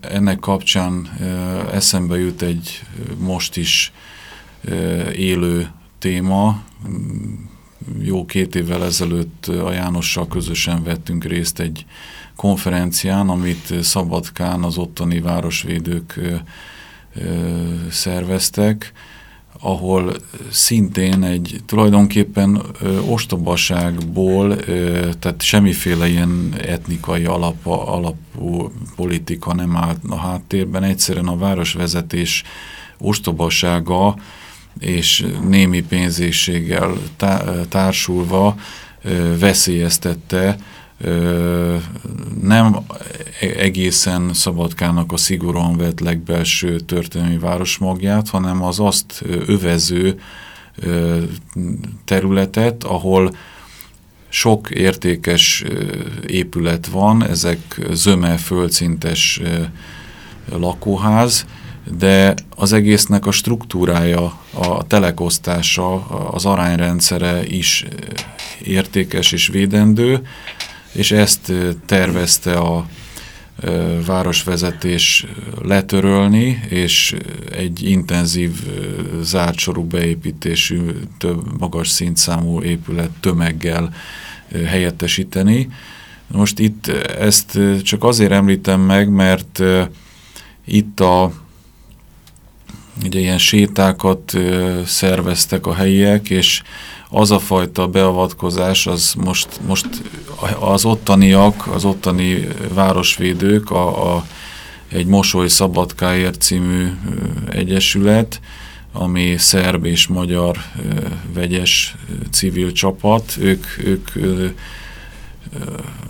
ennek kapcsán eszembe jut egy most is élő téma, jó két évvel ezelőtt a Jánossal közösen vettünk részt egy konferencián, amit Szabadkán az ottani városvédők szerveztek, ahol szintén egy tulajdonképpen ö, ostobaságból, tehát semmiféle ilyen etnikai alap, alapú politika nem állt a háttérben, egyszerűen a városvezetés ostobasága és némi pénzéséggel társulva veszélyeztette nem egészen Szabadkának a szigorúan vett legbelső történelmi városmagját, hanem az azt övező területet, ahol sok értékes épület van, ezek zöme földszintes lakóház, de az egésznek a struktúrája, a telekosztása, az arányrendszere is értékes és védendő, és ezt tervezte a városvezetés letörölni, és egy intenzív zárt sorú beépítésű, több magas szintszámú épület tömeggel helyettesíteni. Most itt ezt csak azért említem meg, mert itt a ugye ilyen sétákat szerveztek a helyiek, és az a fajta beavatkozás, az most, most az ottaniak, az ottani városvédők, a, a, egy Mosoly Szabadkáért című egyesület, ami szerb és magyar vegyes civil csapat, ők, ők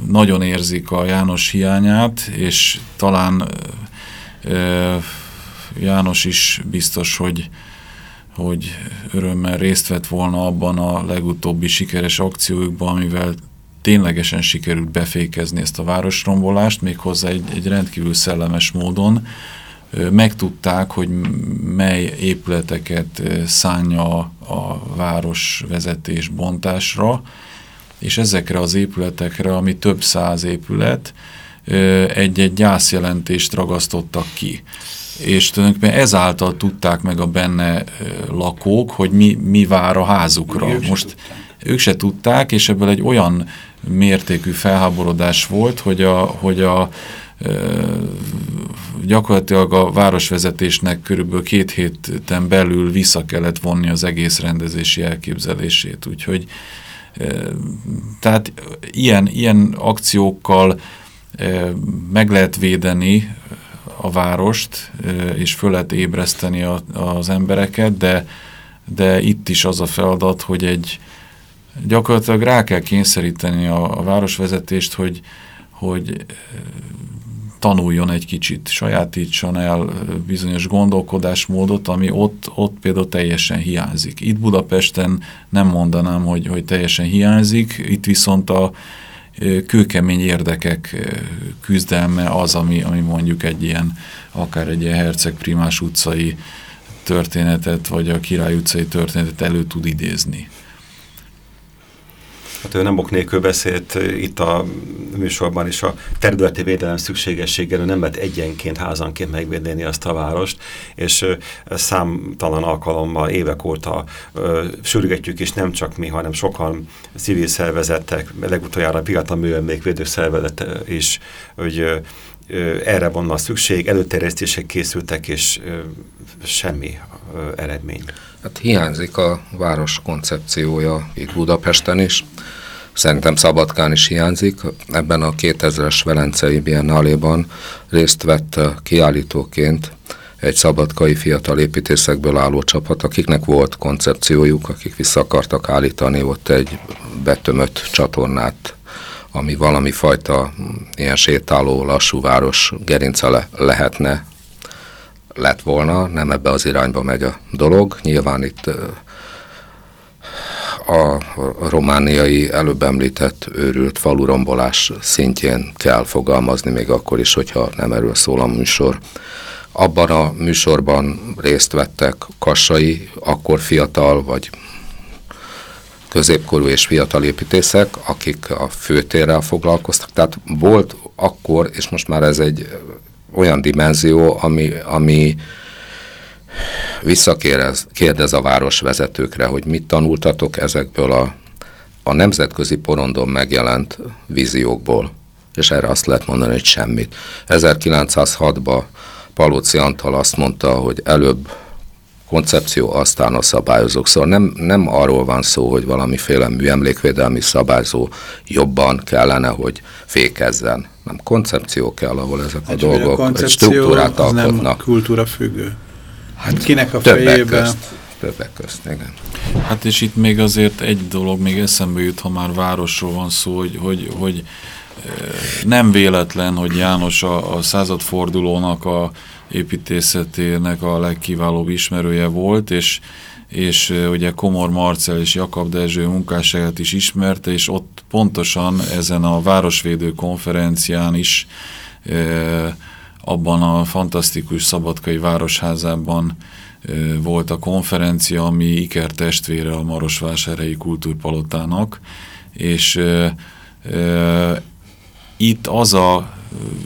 nagyon érzik a János hiányát, és talán János is biztos, hogy hogy örömmel részt vett volna abban a legutóbbi sikeres akciójukban, amivel ténylegesen sikerült befékezni ezt a városrombolást, méghozzá egy, egy rendkívül szellemes módon. Megtudták, hogy mely épületeket szánja a városvezetés bontásra, és ezekre az épületekre, ami több száz épület, egy-egy gyászjelentést ragasztottak ki és tulajdonképpen ezáltal tudták meg a benne lakók, hogy mi, mi vár a házukra. Ők Most se ők se tudták, és ebből egy olyan mértékű felháborodás volt, hogy a, hogy a gyakorlatilag a városvezetésnek körülbelül két héten belül vissza kellett vonni az egész rendezési elképzelését. Úgyhogy Tehát ilyen, ilyen akciókkal meg lehet védeni a várost, és föl lehet ébreszteni a, az embereket, de, de itt is az a feladat, hogy egy gyakorlatilag rá kell kényszeríteni a, a városvezetést, hogy, hogy tanuljon egy kicsit, sajátítson el bizonyos gondolkodásmódot, ami ott, ott például teljesen hiányzik. Itt Budapesten nem mondanám, hogy, hogy teljesen hiányzik, itt viszont a kőkemény érdekek küzdelme az, ami, ami mondjuk egy ilyen, akár egy ilyen Herceg Primás utcai történetet, vagy a Király utcai történetet elő tud idézni. Hát ő nem ok nélkül beszélt itt a műsorban is a területi védelem szükségességéről, nem lehet egyenként, házanként megvédeni azt a várost, és számtalan alkalommal évek óta sürgetjük is nem csak mi, hanem sokan civil szervezetek, legutoljára a Pirata Műemlékvédő Szervezet is, hogy erre van a szükség, előterjesztések készültek, és semmi eredmény. Hát hiányzik a város koncepciója itt Budapesten is. Szerintem Szabadkán is hiányzik. Ebben a 2000-es Velencei Biennáléban részt vett kiállítóként egy szabadkai fiatal építészekből álló csapat, akiknek volt koncepciójuk, akik vissza akartak állítani ott egy betömött csatornát, ami valami fajta ilyen sétáló, lassú város gerince le lehetne lett volna, nem ebbe az irányba megy a dolog. Nyilván itt a romániai előbb említett őrült falurombolás szintjén kell fogalmazni, még akkor is, hogyha nem erről szól a műsor. Abban a műsorban részt vettek kassai, akkor fiatal, vagy középkorú és fiatal építészek, akik a főtérrel foglalkoztak. Tehát volt akkor, és most már ez egy olyan dimenzió, ami, ami visszakérdez kérdez a városvezetőkre, hogy mit tanultatok ezekből a, a nemzetközi porondon megjelent víziókból. És erre azt lehet mondani, hogy semmit. 1906-ban Palóci Antal azt mondta, hogy előbb koncepció, aztán a szabályozók. Szóval nem, nem arról van szó, hogy valamiféle műemlékvédelmi szabályzó jobban kellene, hogy fékezzen. Nem koncepció kell, ahol ezek hát, a dolgok a egy struktúrát az alkotnak. nem kultúra függő. Hát Kinek a többek fejében? Közt, többek közt, igen. Hát és itt még azért egy dolog még eszembe jut, ha már városról van szó, hogy, hogy, hogy nem véletlen, hogy János a, a századfordulónak a építészetének a legkiválóbb ismerője volt, és, és ugye Komor Marcel és Jakab Dezső munkásságát is ismerte, és ott pontosan ezen a Városvédő konferencián is abban a fantasztikus Szabadkai Városházában volt a konferencia, ami Iker testvére a Marosvásárhelyi Kultúrpalotának, és e, e, itt az a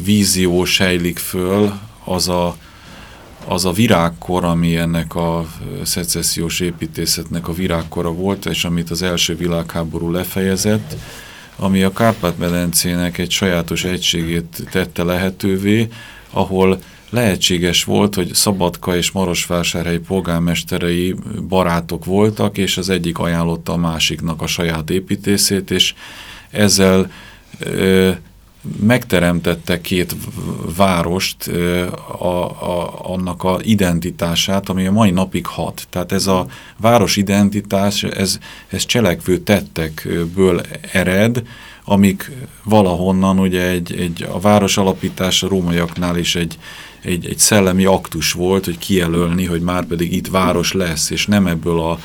vízió sejlik föl, az a, az a virágkor, ami ennek a szecessziós építészetnek a virágkora volt, és amit az első világháború lefejezett, ami a Kárpát-medencének egy sajátos egységét tette lehetővé, ahol lehetséges volt, hogy Szabadka és Marosvásárhely polgármesterei barátok voltak, és az egyik ajánlotta a másiknak a saját építészét, és ezzel megteremtette két várost, a, a, annak a identitását, ami a mai napig hat. Tehát ez a város identitás, ez, ez cselekvő tettekből ered, amik valahonnan ugye egy, egy, a város alapítása rómaiaknál is egy, egy, egy szellemi aktus volt, hogy kijelölni, hogy már pedig itt város lesz, és nem ebből a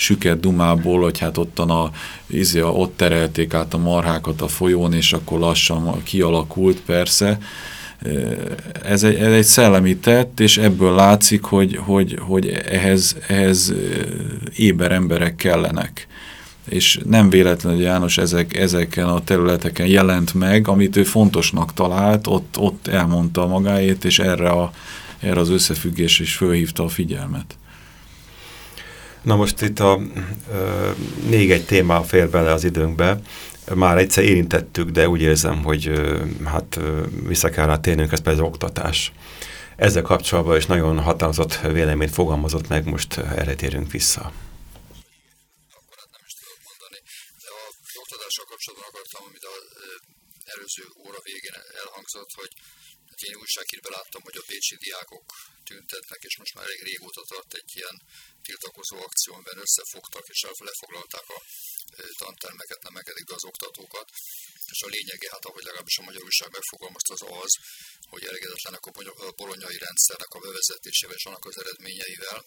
süket dumából, hogy hát ottan a, izé, ott terelték át a marhákat a folyón, és akkor lassan kialakult persze. Ez egy, ez egy szellemi tett, és ebből látszik, hogy, hogy, hogy ehhez, ehhez éber emberek kellenek és nem véletlen, hogy János ezek, ezeken a területeken jelent meg, amit ő fontosnak talált, ott, ott elmondta magáét, és erre, a, erre az összefüggés is fölhívta a figyelmet. Na most itt a, ö, még egy téma fér bele az időnkbe. Már egyszer érintettük, de úgy érzem, hogy ö, hát ö, vissza kell térnünk, ez pedig az oktatás. Ezzel kapcsolatban is nagyon határozott véleményt fogalmazott meg, most erre térünk vissza. kapcsolatban akartam, amit az előző óra végén elhangzott, hogy én újsághírben láttam, hogy a bécsi diákok tüntetnek, és most már elég régóta tart egy ilyen tiltakozó akció, amiben összefogtak, és lefoglalták a tantermeket, nem engedik be az oktatókat. És a lényege, hát ahogy legalábbis a magyar újság megfogalmazta, az az, hogy elégedetlenek a bolonyai rendszernek a bevezetésével és annak az eredményeivel,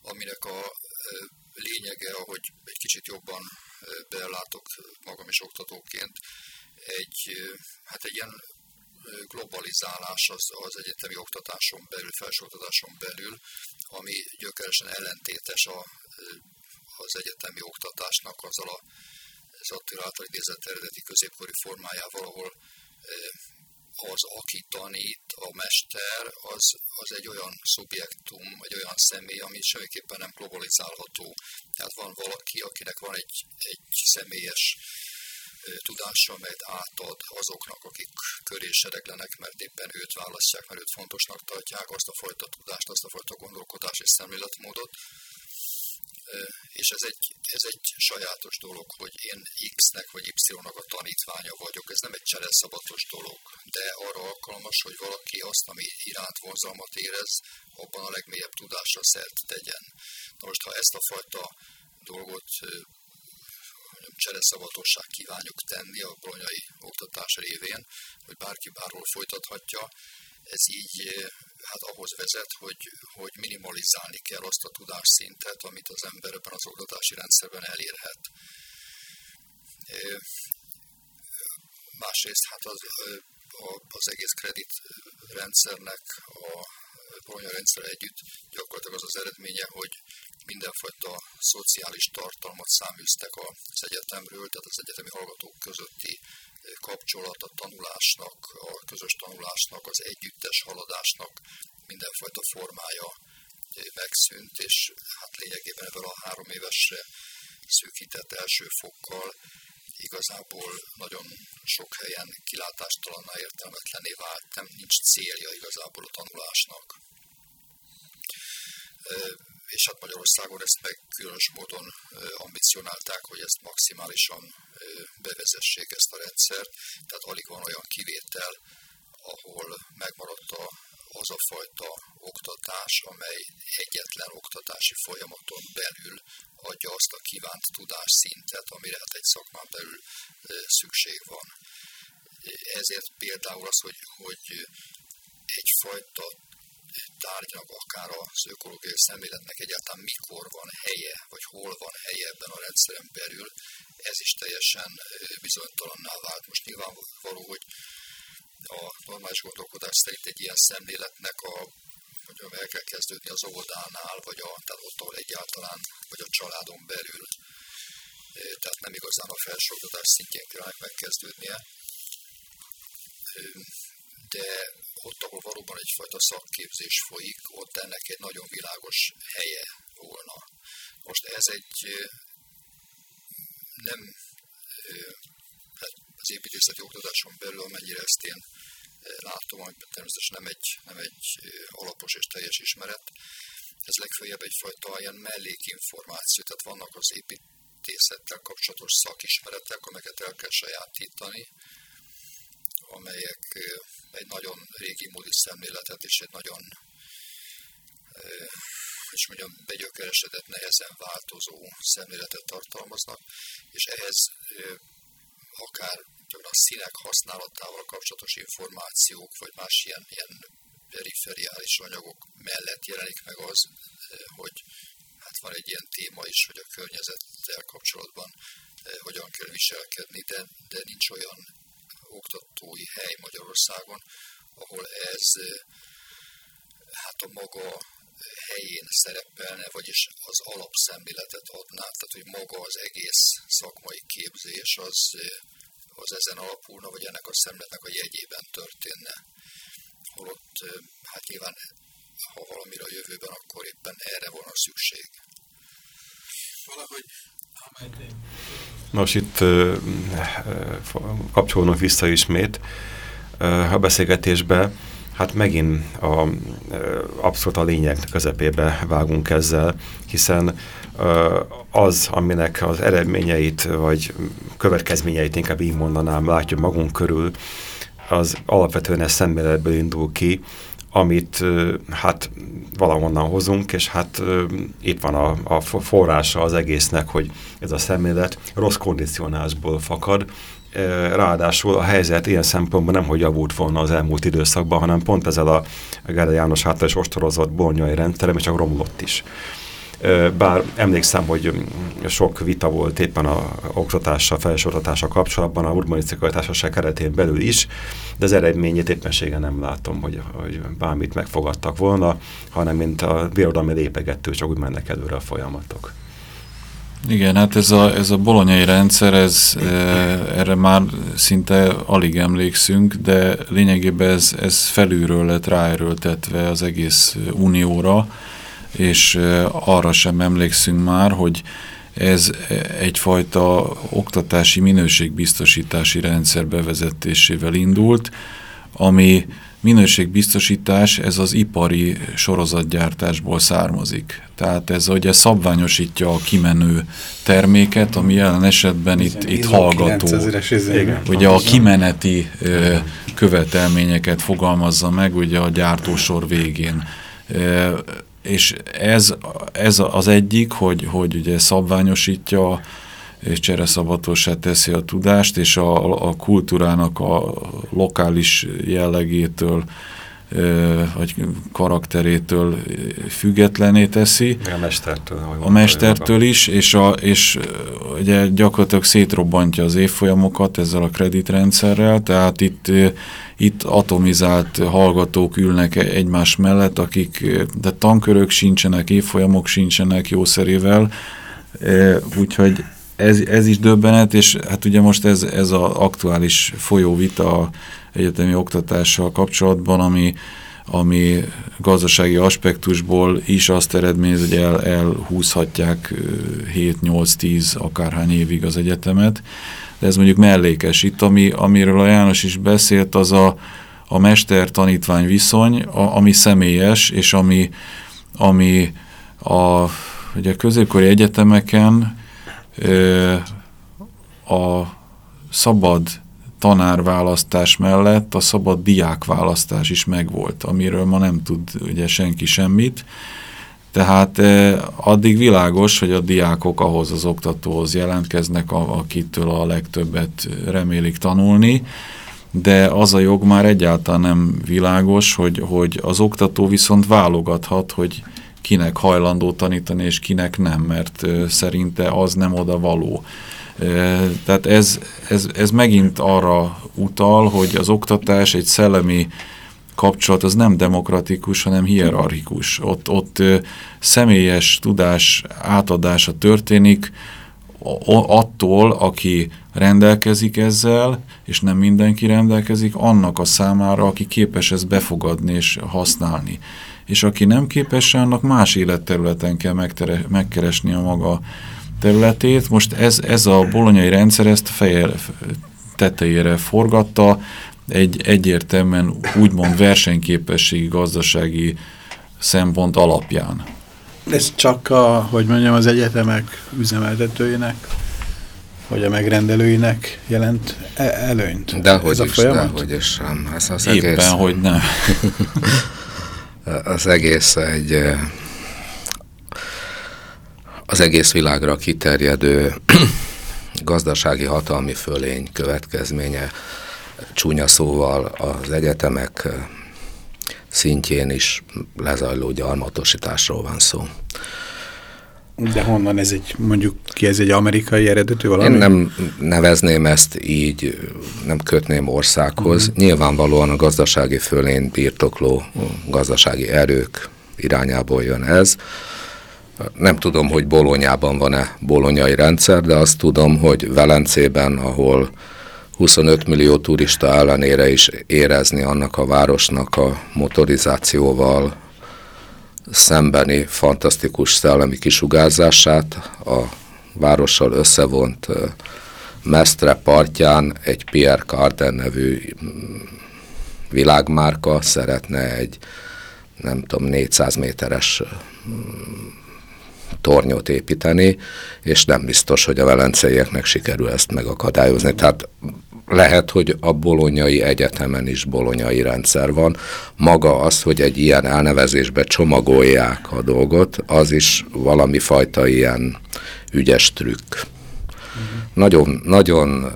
aminek a lényege, ahogy egy kicsit jobban belátok magam is oktatóként, egy, hát egy ilyen globalizálás az, az egyetemi oktatáson belül, felsőoktatáson belül, ami gyökeresen ellentétes a, az egyetemi oktatásnak azzal a, az Attila által idézett eredeti középkori formájával, ahol az, aki tanít, a mester, az, az egy olyan szubjektum, egy olyan személy, ami semmiképpen nem globalizálható. Tehát van valaki, akinek van egy, egy személyes tudása, amelyet átad azoknak, akik köré sereglenek, mert éppen őt választják, mert őt fontosnak tartják, azt a fajta tudást, azt a fajta gondolkodás és szemléletmódot. És ez egy, ez egy sajátos dolog, hogy én X-nek vagy Y-nak a tanítványa vagyok. Ez nem egy csereszabatos dolog, de arra alkalmas, hogy valaki azt, ami iránt vonzalmat érez, abban a legmélyebb tudásra szert tegyen. Na most, ha ezt a fajta dolgot csereszavatosság kívánjuk tenni a bolonyai oktatás révén, hogy bárki bárhol folytathatja, ez így eh, hát ahhoz vezet, hogy, hogy minimalizálni kell azt a tudásszintet, amit az ember ebben az oktatási rendszerben elérhet. Eh, másrészt hát az, eh, az egész kreditrendszernek a bolonyai rendszer együtt gyakorlatilag az az eredménye, hogy mindenfajta szociális tartalmat száműztek az egyetemről, tehát az egyetemi hallgatók közötti eh, kapcsolat a tanulásnak, a közös tanulásnak, az együttes haladásnak mindenfajta formája eh, megszűnt, és hát lényegében ebből a három évesre szűkített első fokkal igazából nagyon sok helyen kilátástalanná értelmetlené vált, nem nincs célja igazából a tanulásnak. És hát Magyarországon ezt meg különös módon ambicionálták, hogy ezt maximálisan bevezessék ezt a rendszert, tehát alig van olyan kivétel, ahol megmaradt a, az a fajta oktatás, amely egyetlen oktatási folyamaton belül adja azt a kívánt tudásszintet, amire hát egy szakmán belül szükség van. Ezért például az, hogy, hogy egyfajta tárgynak, akár az ökológiai szemléletnek egyáltalán mikor van helye, vagy hol van helye ebben a rendszeren belül, ez is teljesen bizonytalanná vált. Most nyilvánvaló, hogy a normális gondolkodás szerint egy ilyen szemléletnek a mondjam, el kell kezdődni az óvodánál, vagy a, tehát ott, ahol egyáltalán, vagy a családon belül. Tehát nem igazán a felsőoktatás szintjén kell megkezdődnie. De ott, ahol valóban egyfajta szakképzés folyik, ott ennek egy nagyon világos helye volna. Most ez egy nem hát az építészeti oktatáson belül, amennyire ezt én látom, hogy természetesen nem egy, nem egy alapos és teljes ismeret, ez legfeljebb egyfajta ilyen mellékinformáció, tehát vannak az építészettel kapcsolatos szakismeretek, amelyeket el kell sajátítani, amelyek egy nagyon régi módi szemléletet és egy nagyon és mondjam, begyökeresedett, nehezen változó szemléletet tartalmaznak, és ehhez akár a színek használatával kapcsolatos információk, vagy más ilyen, ilyen periferiális anyagok mellett jelenik meg az, hogy hát van egy ilyen téma is, hogy a környezettel kapcsolatban hogyan kell viselkedni, de, de nincs olyan oktatói hely Magyarországon, ahol ez hát a maga helyén szerepelne, vagyis az alapszemléletet adná, tehát hogy maga az egész szakmai képzés az, az ezen alapulna, vagy ennek a szemletnek a jegyében történne. Holott hát nyilván, ha valamire a jövőben, akkor éppen erre van a szükség. Valahogy Nos, itt kapcsolódunk vissza ismét a beszélgetésbe, hát megint a, abszolút a lényeg közepébe vágunk ezzel, hiszen az, aminek az eredményeit, vagy következményeit inkább így mondanám, látjuk magunk körül, az alapvetően ez szemléletből indul ki, amit hát valahonnan hozunk, és hát itt van a, a forrása az egésznek, hogy ez a szemlélet rossz kondicionálásból fakad, ráadásul a helyzet ilyen szempontból nem, hogy javult volna az elmúlt időszakban, hanem pont ezzel a Gere János által is ostorozott bolnyai rendszerem, és csak romlott is. Bár emlékszem, hogy sok vita volt éppen a oktatással, felsőoktatással kapcsolatban, a urbanisztikai társaság keretén belül is, de az eredményét éppenséggel nem látom, hogy, hogy bármit megfogadtak volna, hanem mint a birodalmi lépegettő, csak úgy mennek előre a folyamatok. Igen, hát ez a, ez a bolonyai rendszer, ez, e, erre már szinte alig emlékszünk, de lényegében ez, ez felülről lett ráerőltetve az egész unióra, és e, arra sem emlékszünk már, hogy ez egyfajta oktatási minőségbiztosítási rendszer bevezetésével indult, ami minőségbiztosítás, ez az ipari sorozatgyártásból származik. Tehát ez ugye szabványosítja a kimenő terméket, ami jelen esetben itt, itt hallgató. Ugye a kimeneti ö, követelményeket fogalmazza meg ugye a gyártósor végén. Ö, és ez, ez az egyik, hogy, hogy ugye szabványosítja csereszabatosá teszi a tudást, és a, a kultúrának a lokális jellegétől vagy karakterétől függetlené teszi. A mestertől. A mestertől is, és, a, és ugye gyakorlatilag szétrobbantja az évfolyamokat ezzel a kreditrendszerrel, tehát itt, itt atomizált hallgatók ülnek egymás mellett, akik, de tankörök sincsenek, évfolyamok sincsenek jószerével, úgyhogy ez, ez is döbbenet, és hát ugye most ez, ez az aktuális folyóvita egyetemi oktatással kapcsolatban, ami, ami gazdasági aspektusból is azt eredményez, hogy el, elhúzhatják 7-8-10 akárhány évig az egyetemet, de ez mondjuk mellékes. Itt, ami, amiről a János is beszélt, az a, a mester-tanítvány viszony, a, ami személyes, és ami, ami a, ugye a középkori egyetemeken a szabad tanárválasztás mellett a szabad diákválasztás is megvolt, amiről ma nem tud ugye senki semmit. Tehát addig világos, hogy a diákok ahhoz az oktatóhoz jelentkeznek, akitől a legtöbbet remélik tanulni, de az a jog már egyáltalán nem világos, hogy, hogy az oktató viszont válogathat, hogy kinek hajlandó tanítani, és kinek nem, mert szerinte az nem oda való. Tehát ez, ez, ez megint arra utal, hogy az oktatás egy szellemi kapcsolat az nem demokratikus, hanem hierarchikus. Ott, ott személyes tudás átadása történik attól, aki rendelkezik ezzel, és nem mindenki rendelkezik, annak a számára, aki képes ezt befogadni és használni és aki nem képes, annak más életterületen kell megkeresni a maga területét. Most ez, ez a bolonyai rendszer ezt feje tetejére forgatta, egy egyértelműen úgymond versenyképességi gazdasági szempont alapján. Ez csak a, hogy mondjam, az egyetemek üzemeltetőinek, vagy a megrendelőinek jelent e előnyt? Dehogy is, dehogy is. Ez az Éppen, egész... hogy nem. az egész egy az egész világra kiterjedő gazdasági hatalmi fölény következménye csúnya szóval az egyetemek szintjén is lezajló gyarmatosításról van szó. De honnan ez egy, mondjuk ki, ez egy amerikai eredetű valami? Én nem nevezném ezt így, nem kötném országhoz. Uh mhm. -huh. Nyilvánvalóan a gazdasági fölén birtokló gazdasági erők irányából jön ez. Nem tudom, hogy Bolonyában van-e bolonyai rendszer, de azt tudom, hogy Velencében, ahol 25 millió turista ellenére is érezni annak a városnak a motorizációval, szembeni fantasztikus szellemi kisugárzását a várossal összevont Mestre partján egy Pierre Carden nevű világmárka, szeretne egy nem tudom, 400 méteres tornyot építeni, és nem biztos, hogy a velenceieknek sikerül ezt megakadályozni. Tehát lehet, hogy a bolonyai egyetemen is bolonyai rendszer van. Maga az, hogy egy ilyen elnevezésbe csomagolják a dolgot, az is valami fajta ilyen ügyes trükk. Uh-huh. Nagyon, nagyon,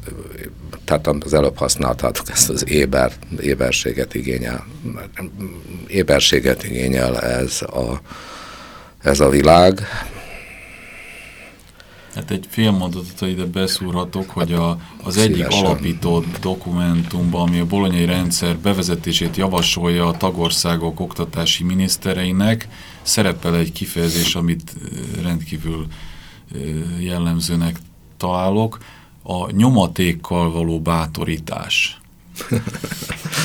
tehát az előbb használtátok ezt az éber, éberséget igényel, éberséget igényel ez a, ez a világ, Hát egy fél mondatot, ide beszúrhatok, hogy a, az egyik alapító dokumentumban, ami a bolonyai rendszer bevezetését javasolja a tagországok oktatási minisztereinek, szerepel egy kifejezés, amit rendkívül jellemzőnek találok, a nyomatékkal való bátorítás.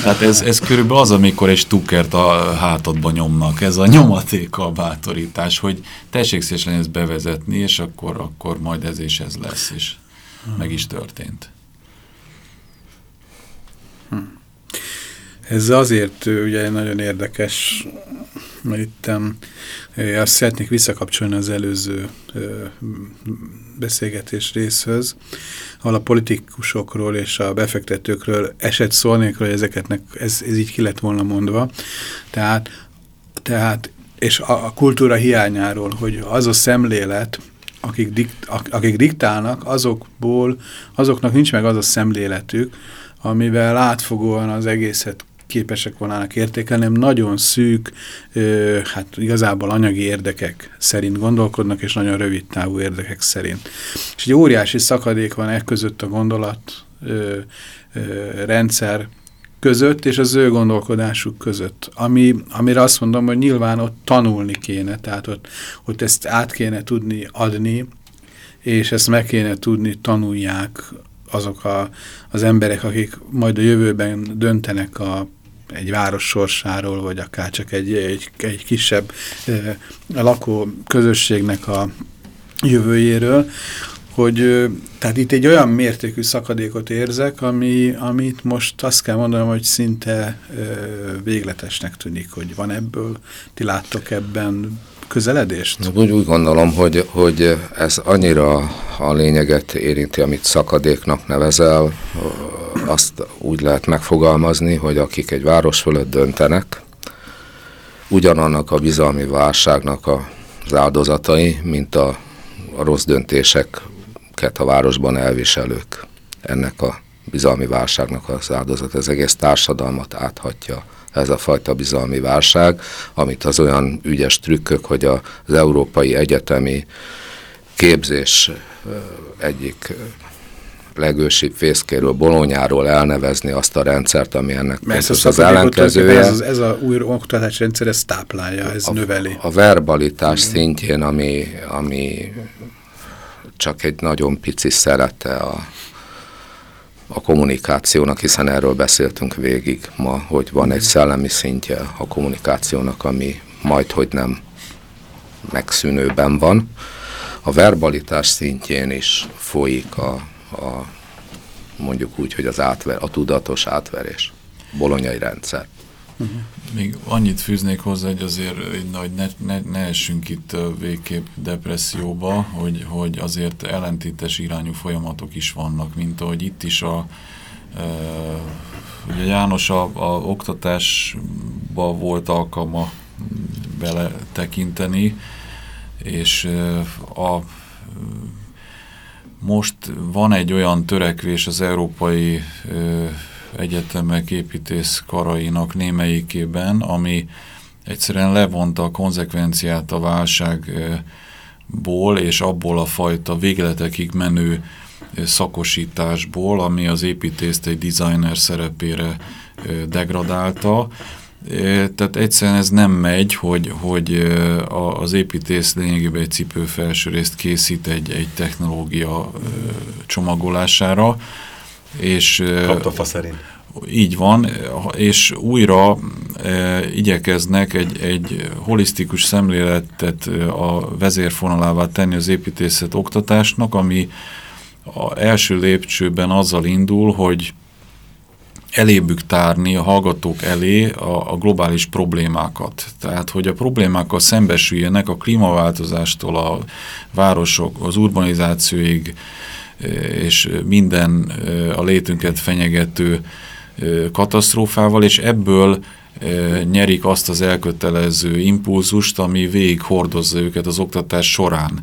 Tehát ez, ez körülbelül az, amikor egy stukert a hátadba nyomnak. Ez a nyomatéka a bátorítás, hogy tessék szépen ezt bevezetni, és akkor, akkor majd ez és ez lesz, és meg is történt. Hm. Ez azért ugye nagyon érdekes, mert itt azt szeretnék visszakapcsolni az előző beszélgetés részhöz, ahol a politikusokról és a befektetőkről esett szólni, hogy ezeket ez, ez így ki lett volna mondva. Tehát, tehát és a, a kultúra hiányáról, hogy az a szemlélet, akik, dikt, akik diktálnak, azokból, azoknak nincs meg az a szemléletük, amivel átfogóan az egészet képesek volnának értékelni, nem nagyon szűk, ö, hát igazából anyagi érdekek szerint gondolkodnak, és nagyon rövid távú érdekek szerint. És egy óriási szakadék van e között a gondolat ö, ö, rendszer között, és az ő gondolkodásuk között, ami, amire azt mondom, hogy nyilván ott tanulni kéne, tehát ott, ott ezt át kéne tudni adni, és ezt meg kéne tudni tanulják azok a, az emberek, akik majd a jövőben döntenek a egy város sorsáról, vagy akár csak egy, egy, egy kisebb e, lakó közösségnek a jövőjéről, hogy tehát itt egy olyan mértékű szakadékot érzek, ami, amit most azt kell mondanom, hogy szinte e, végletesnek tűnik, hogy van ebből, ti láttok ebben közeledést? Úgy, úgy gondolom, hogy, hogy ez annyira a lényeget érinti, amit szakadéknak nevezel, azt úgy lehet megfogalmazni, hogy akik egy város fölött döntenek, ugyanannak a bizalmi válságnak az áldozatai, mint a, a rossz döntéseket a városban elviselők. Ennek a bizalmi válságnak az áldozat, az egész társadalmat áthatja ez a fajta bizalmi válság, amit az olyan ügyes trükkök, hogy az európai egyetemi képzés egyik legősibb fészkéről, bolonyáról elnevezni azt a rendszert, ami ennek Mert ez az ellenkezője. Ez, ez a új oktatási rendszer, ez táplálja, ez a, növeli. A verbalitás mm. szintjén, ami, ami csak egy nagyon pici szerete a, a kommunikációnak, hiszen erről beszéltünk végig ma, hogy van egy szellemi szintje a kommunikációnak, ami majd, hogy nem megszűnőben van. A verbalitás szintjén is folyik a, a mondjuk úgy, hogy az átver, a tudatos átverés, bolonyai rendszer. Még annyit fűznék hozzá, hogy azért hogy ne, ne, ne essünk itt végképp depresszióba, hogy, hogy azért ellentétes irányú folyamatok is vannak, mint ahogy itt is a e, ugye János a, a oktatásba volt alkalma bele tekinteni, és a most van egy olyan törekvés az európai egyetemek építész karainak némelyikében, ami egyszerűen levonta a konzekvenciát a válságból, és abból a fajta végletekig menő szakosításból, ami az építészt egy designer szerepére degradálta, tehát egyszerűen ez nem megy, hogy, hogy az építész lényegében egy cipő felső részt készít egy, egy technológia csomagolására. És, Kapta szerint. Így van, és újra e, igyekeznek egy, egy holisztikus szemléletet a vezérfonalává tenni az építészet oktatásnak, ami a első lépcsőben azzal indul, hogy elébük tárni a hallgatók elé a, a globális problémákat. Tehát, hogy a problémákkal szembesüljenek a klímaváltozástól a városok, az urbanizációig, és minden a létünket fenyegető katasztrófával, és ebből nyerik azt az elkötelező impulzust, ami végig hordozza őket az oktatás során.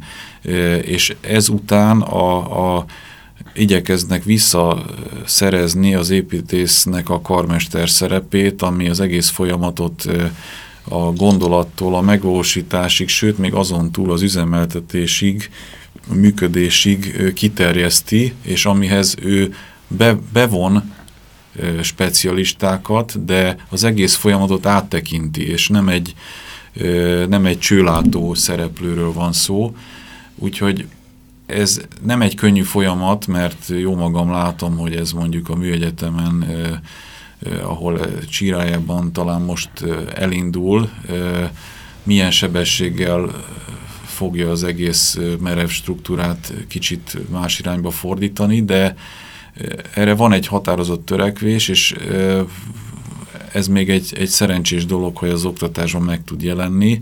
És ezután a, a igyekeznek visszaszerezni az építésznek a karmester szerepét, ami az egész folyamatot a gondolattól a megvalósításig, sőt még azon túl az üzemeltetésig, működésig kiterjeszti, és amihez ő be, bevon specialistákat, de az egész folyamatot áttekinti, és nem egy, nem egy csőlátó szereplőről van szó. Úgyhogy ez nem egy könnyű folyamat, mert jó magam látom, hogy ez mondjuk a műegyetemen, ahol Csirájában talán most elindul, milyen sebességgel fogja az egész merev struktúrát kicsit más irányba fordítani, de erre van egy határozott törekvés, és ez még egy, egy szerencsés dolog, hogy az oktatásban meg tud jelenni,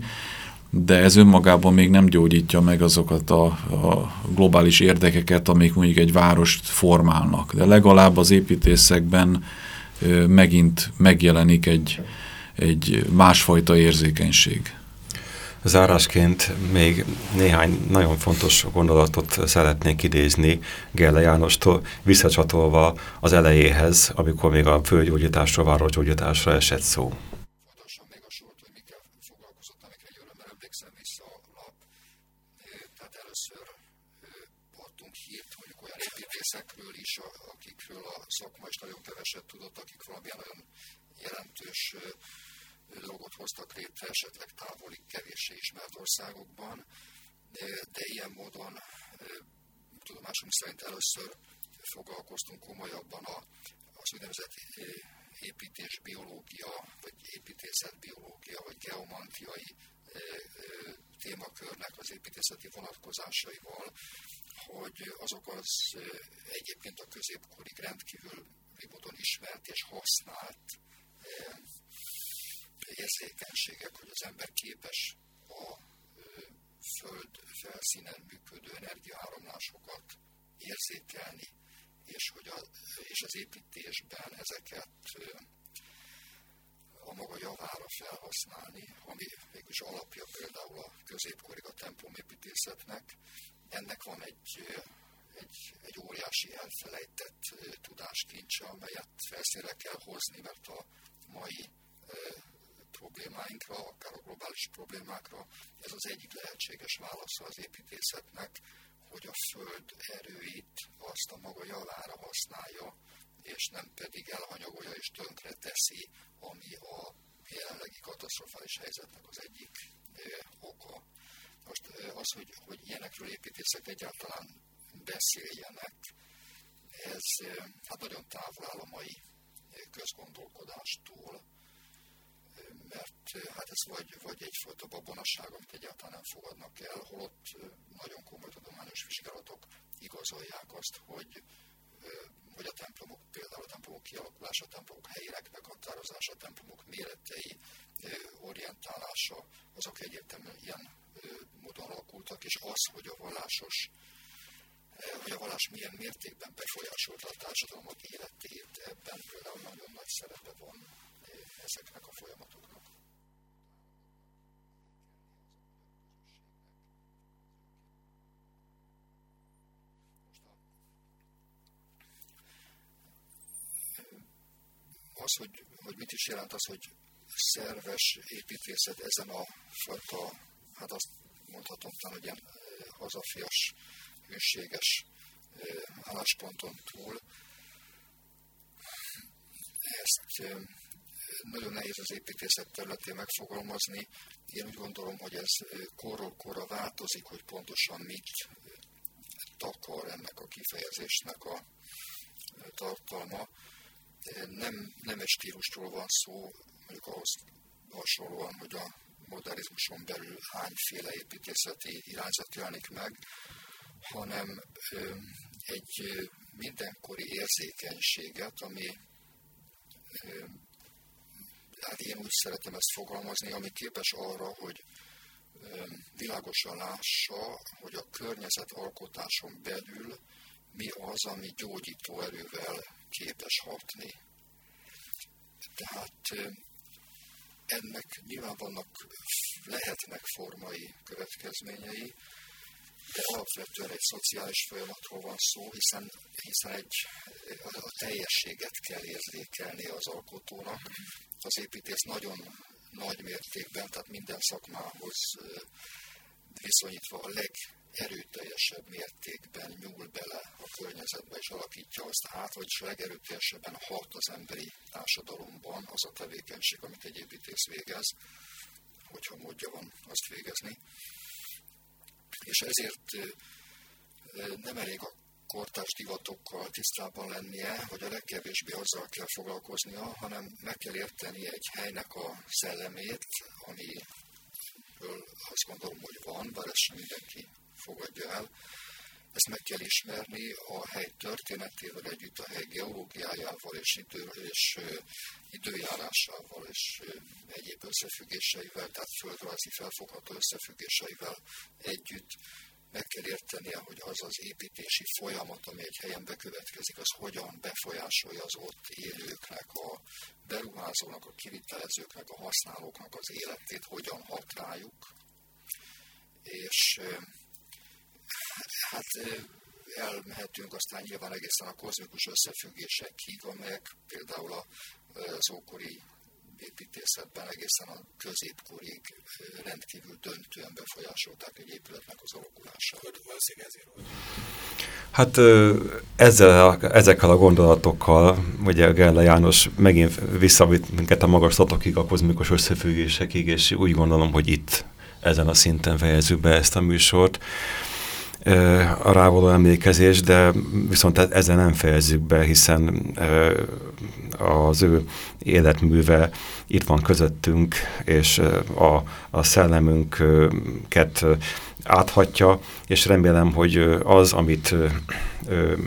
de ez önmagában még nem gyógyítja meg azokat a, a globális érdekeket, amik mondjuk egy várost formálnak. De legalább az építészekben megint megjelenik egy, egy másfajta érzékenység. Zárásként még néhány nagyon fontos gondolatot szeretnék idézni Gelle Jánostól, visszacsatolva az elejéhez, amikor még a földgyógyításról, városgyógyításra esett szó. szakma is nagyon keveset tudott, akik valamilyen olyan jelentős dolgot hoztak létre, esetleg távoli, kevéssé ismert országokban, de, de ilyen módon tudomásom szerint először foglalkoztunk komolyabban a, az úgynevezett építésbiológia, vagy építészetbiológia, vagy geomantiai témakörnek az építészeti vonatkozásaival, hogy azok az egyébként a középkorig rendkívül módon ismert és használt érzékenységek, hogy az ember képes a föld felszínen működő energiaáramlásokat érzékelni, és, hogy a, és az építésben ezeket a maga javára felhasználni, ami mégis alapja például a középkorig a templomépítészetnek. Ennek van egy, egy, egy óriási elfelejtett tudáskincse, amelyet felszínre kell hozni, mert a mai problémáinkra, akár a globális problémákra, ez az egyik lehetséges válasz az építészetnek, hogy a föld erőit azt a maga javára használja, és nem pedig elhanyagolja és tönkre teszi, ami a jelenlegi katasztrofális helyzetnek az egyik oka. Most az, hogy, hogy ilyenekről építészek egyáltalán beszéljenek, ez hát nagyon távol áll a mai közgondolkodástól, mert hát ez vagy, vagy egyfajta babonaság, amit egyáltalán nem fogadnak el, holott nagyon komoly tudományos vizsgálatok igazolják azt, hogy hogy a templomok, például a templomok kialakulása, a templomok helyének meghatározása, a templomok méretei, orientálása, azok egyértelműen ilyen módon alakultak, és az, hogy a vallásos hogy a vallás milyen mértékben befolyásolta a társadalmak életét, ebben például nagyon nagy szerepe van ezeknek a folyamatoknak. az, hogy, hogy mit is jelent az, hogy szerves építészet ezen a fajta, hát azt mondhatom talán, hogy ilyen hazafias, hűséges állásponton túl. Ezt nagyon nehéz az építészet területén megfogalmazni. Én úgy gondolom, hogy ez korról korra változik, hogy pontosan mit takar ennek a kifejezésnek a tartalma nem, nem egy stílusról van szó, mondjuk ahhoz hasonlóan, hogy a modernizmuson belül hányféle építészeti irányzat jelenik meg, hanem egy mindenkori érzékenységet, ami hát én úgy szeretem ezt fogalmazni, ami képes arra, hogy világosan lássa, hogy a környezetalkotáson belül mi az, ami gyógyító erővel képes hatni. Tehát ennek nyilván vannak, lehetnek formai következményei, de alapvetően egy szociális folyamatról van szó, hiszen, hiszen egy, a teljességet kell érzékelni az alkotónak. Az építész nagyon nagy mértékben, tehát minden szakmához viszonyítva a legerőteljesebb mértékben nyúl bele a környezetbe és alakítja azt át, vagyis legerőteljesebben hat az emberi társadalomban az a tevékenység, amit egy építész végez, hogyha módja van azt végezni. És ezért nem elég a kortárs divatokkal tisztában lennie, vagy a legkevésbé azzal kell foglalkoznia, hanem meg kell érteni egy helynek a szellemét, amiből azt gondolom, hogy van, bár ezt sem mindenki fogadja el. Ezt meg kell ismerni a hely történetével együtt, a hely geológiájával és, idő, és időjárásával és egyéb összefüggéseivel, tehát földrajzi felfogható összefüggéseivel együtt meg kell értenie, hogy az az építési folyamat, ami egy helyen bekövetkezik, az hogyan befolyásolja az ott élőknek, a beruházónak, a kivitelezőknek, a használóknak az életét, hogyan hat rájuk. És hát elmehetünk aztán nyilván egészen a kozmikus összefüggésekig, amelyek például az ókori építészetben egészen a középkorig rendkívül döntően befolyásolták egy épületnek az alakulását. Hát ezzel, a, ezekkel a gondolatokkal, ugye Gerle János megint visszavitt minket a magaslatokig, a kozmikus összefüggésekig, és úgy gondolom, hogy itt ezen a szinten fejezzük be ezt a műsort a rávaló emlékezés, de viszont e-, ezzel nem fejezzük be, hiszen az ő életműve itt van közöttünk, és a, a szellemünket áthatja, és remélem, hogy az, amit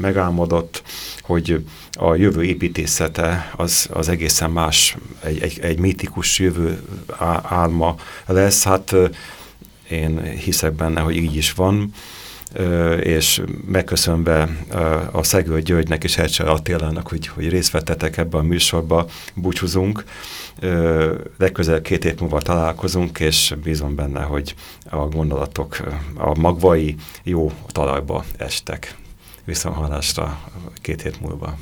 megálmodott, hogy a jövő építészete az, az egészen más, egy, egy, egy mítikus jövő álma lesz. Hát én hiszek benne, hogy így is van, és megköszönve a Szegő Györgynek és Hercsel Attilának, hogy, hogy részt vettetek ebben a műsorba, búcsúzunk. Legközelebb két év múlva találkozunk, és bízom benne, hogy a gondolatok, a magvai jó talajba estek. Viszonhalásra két hét múlva.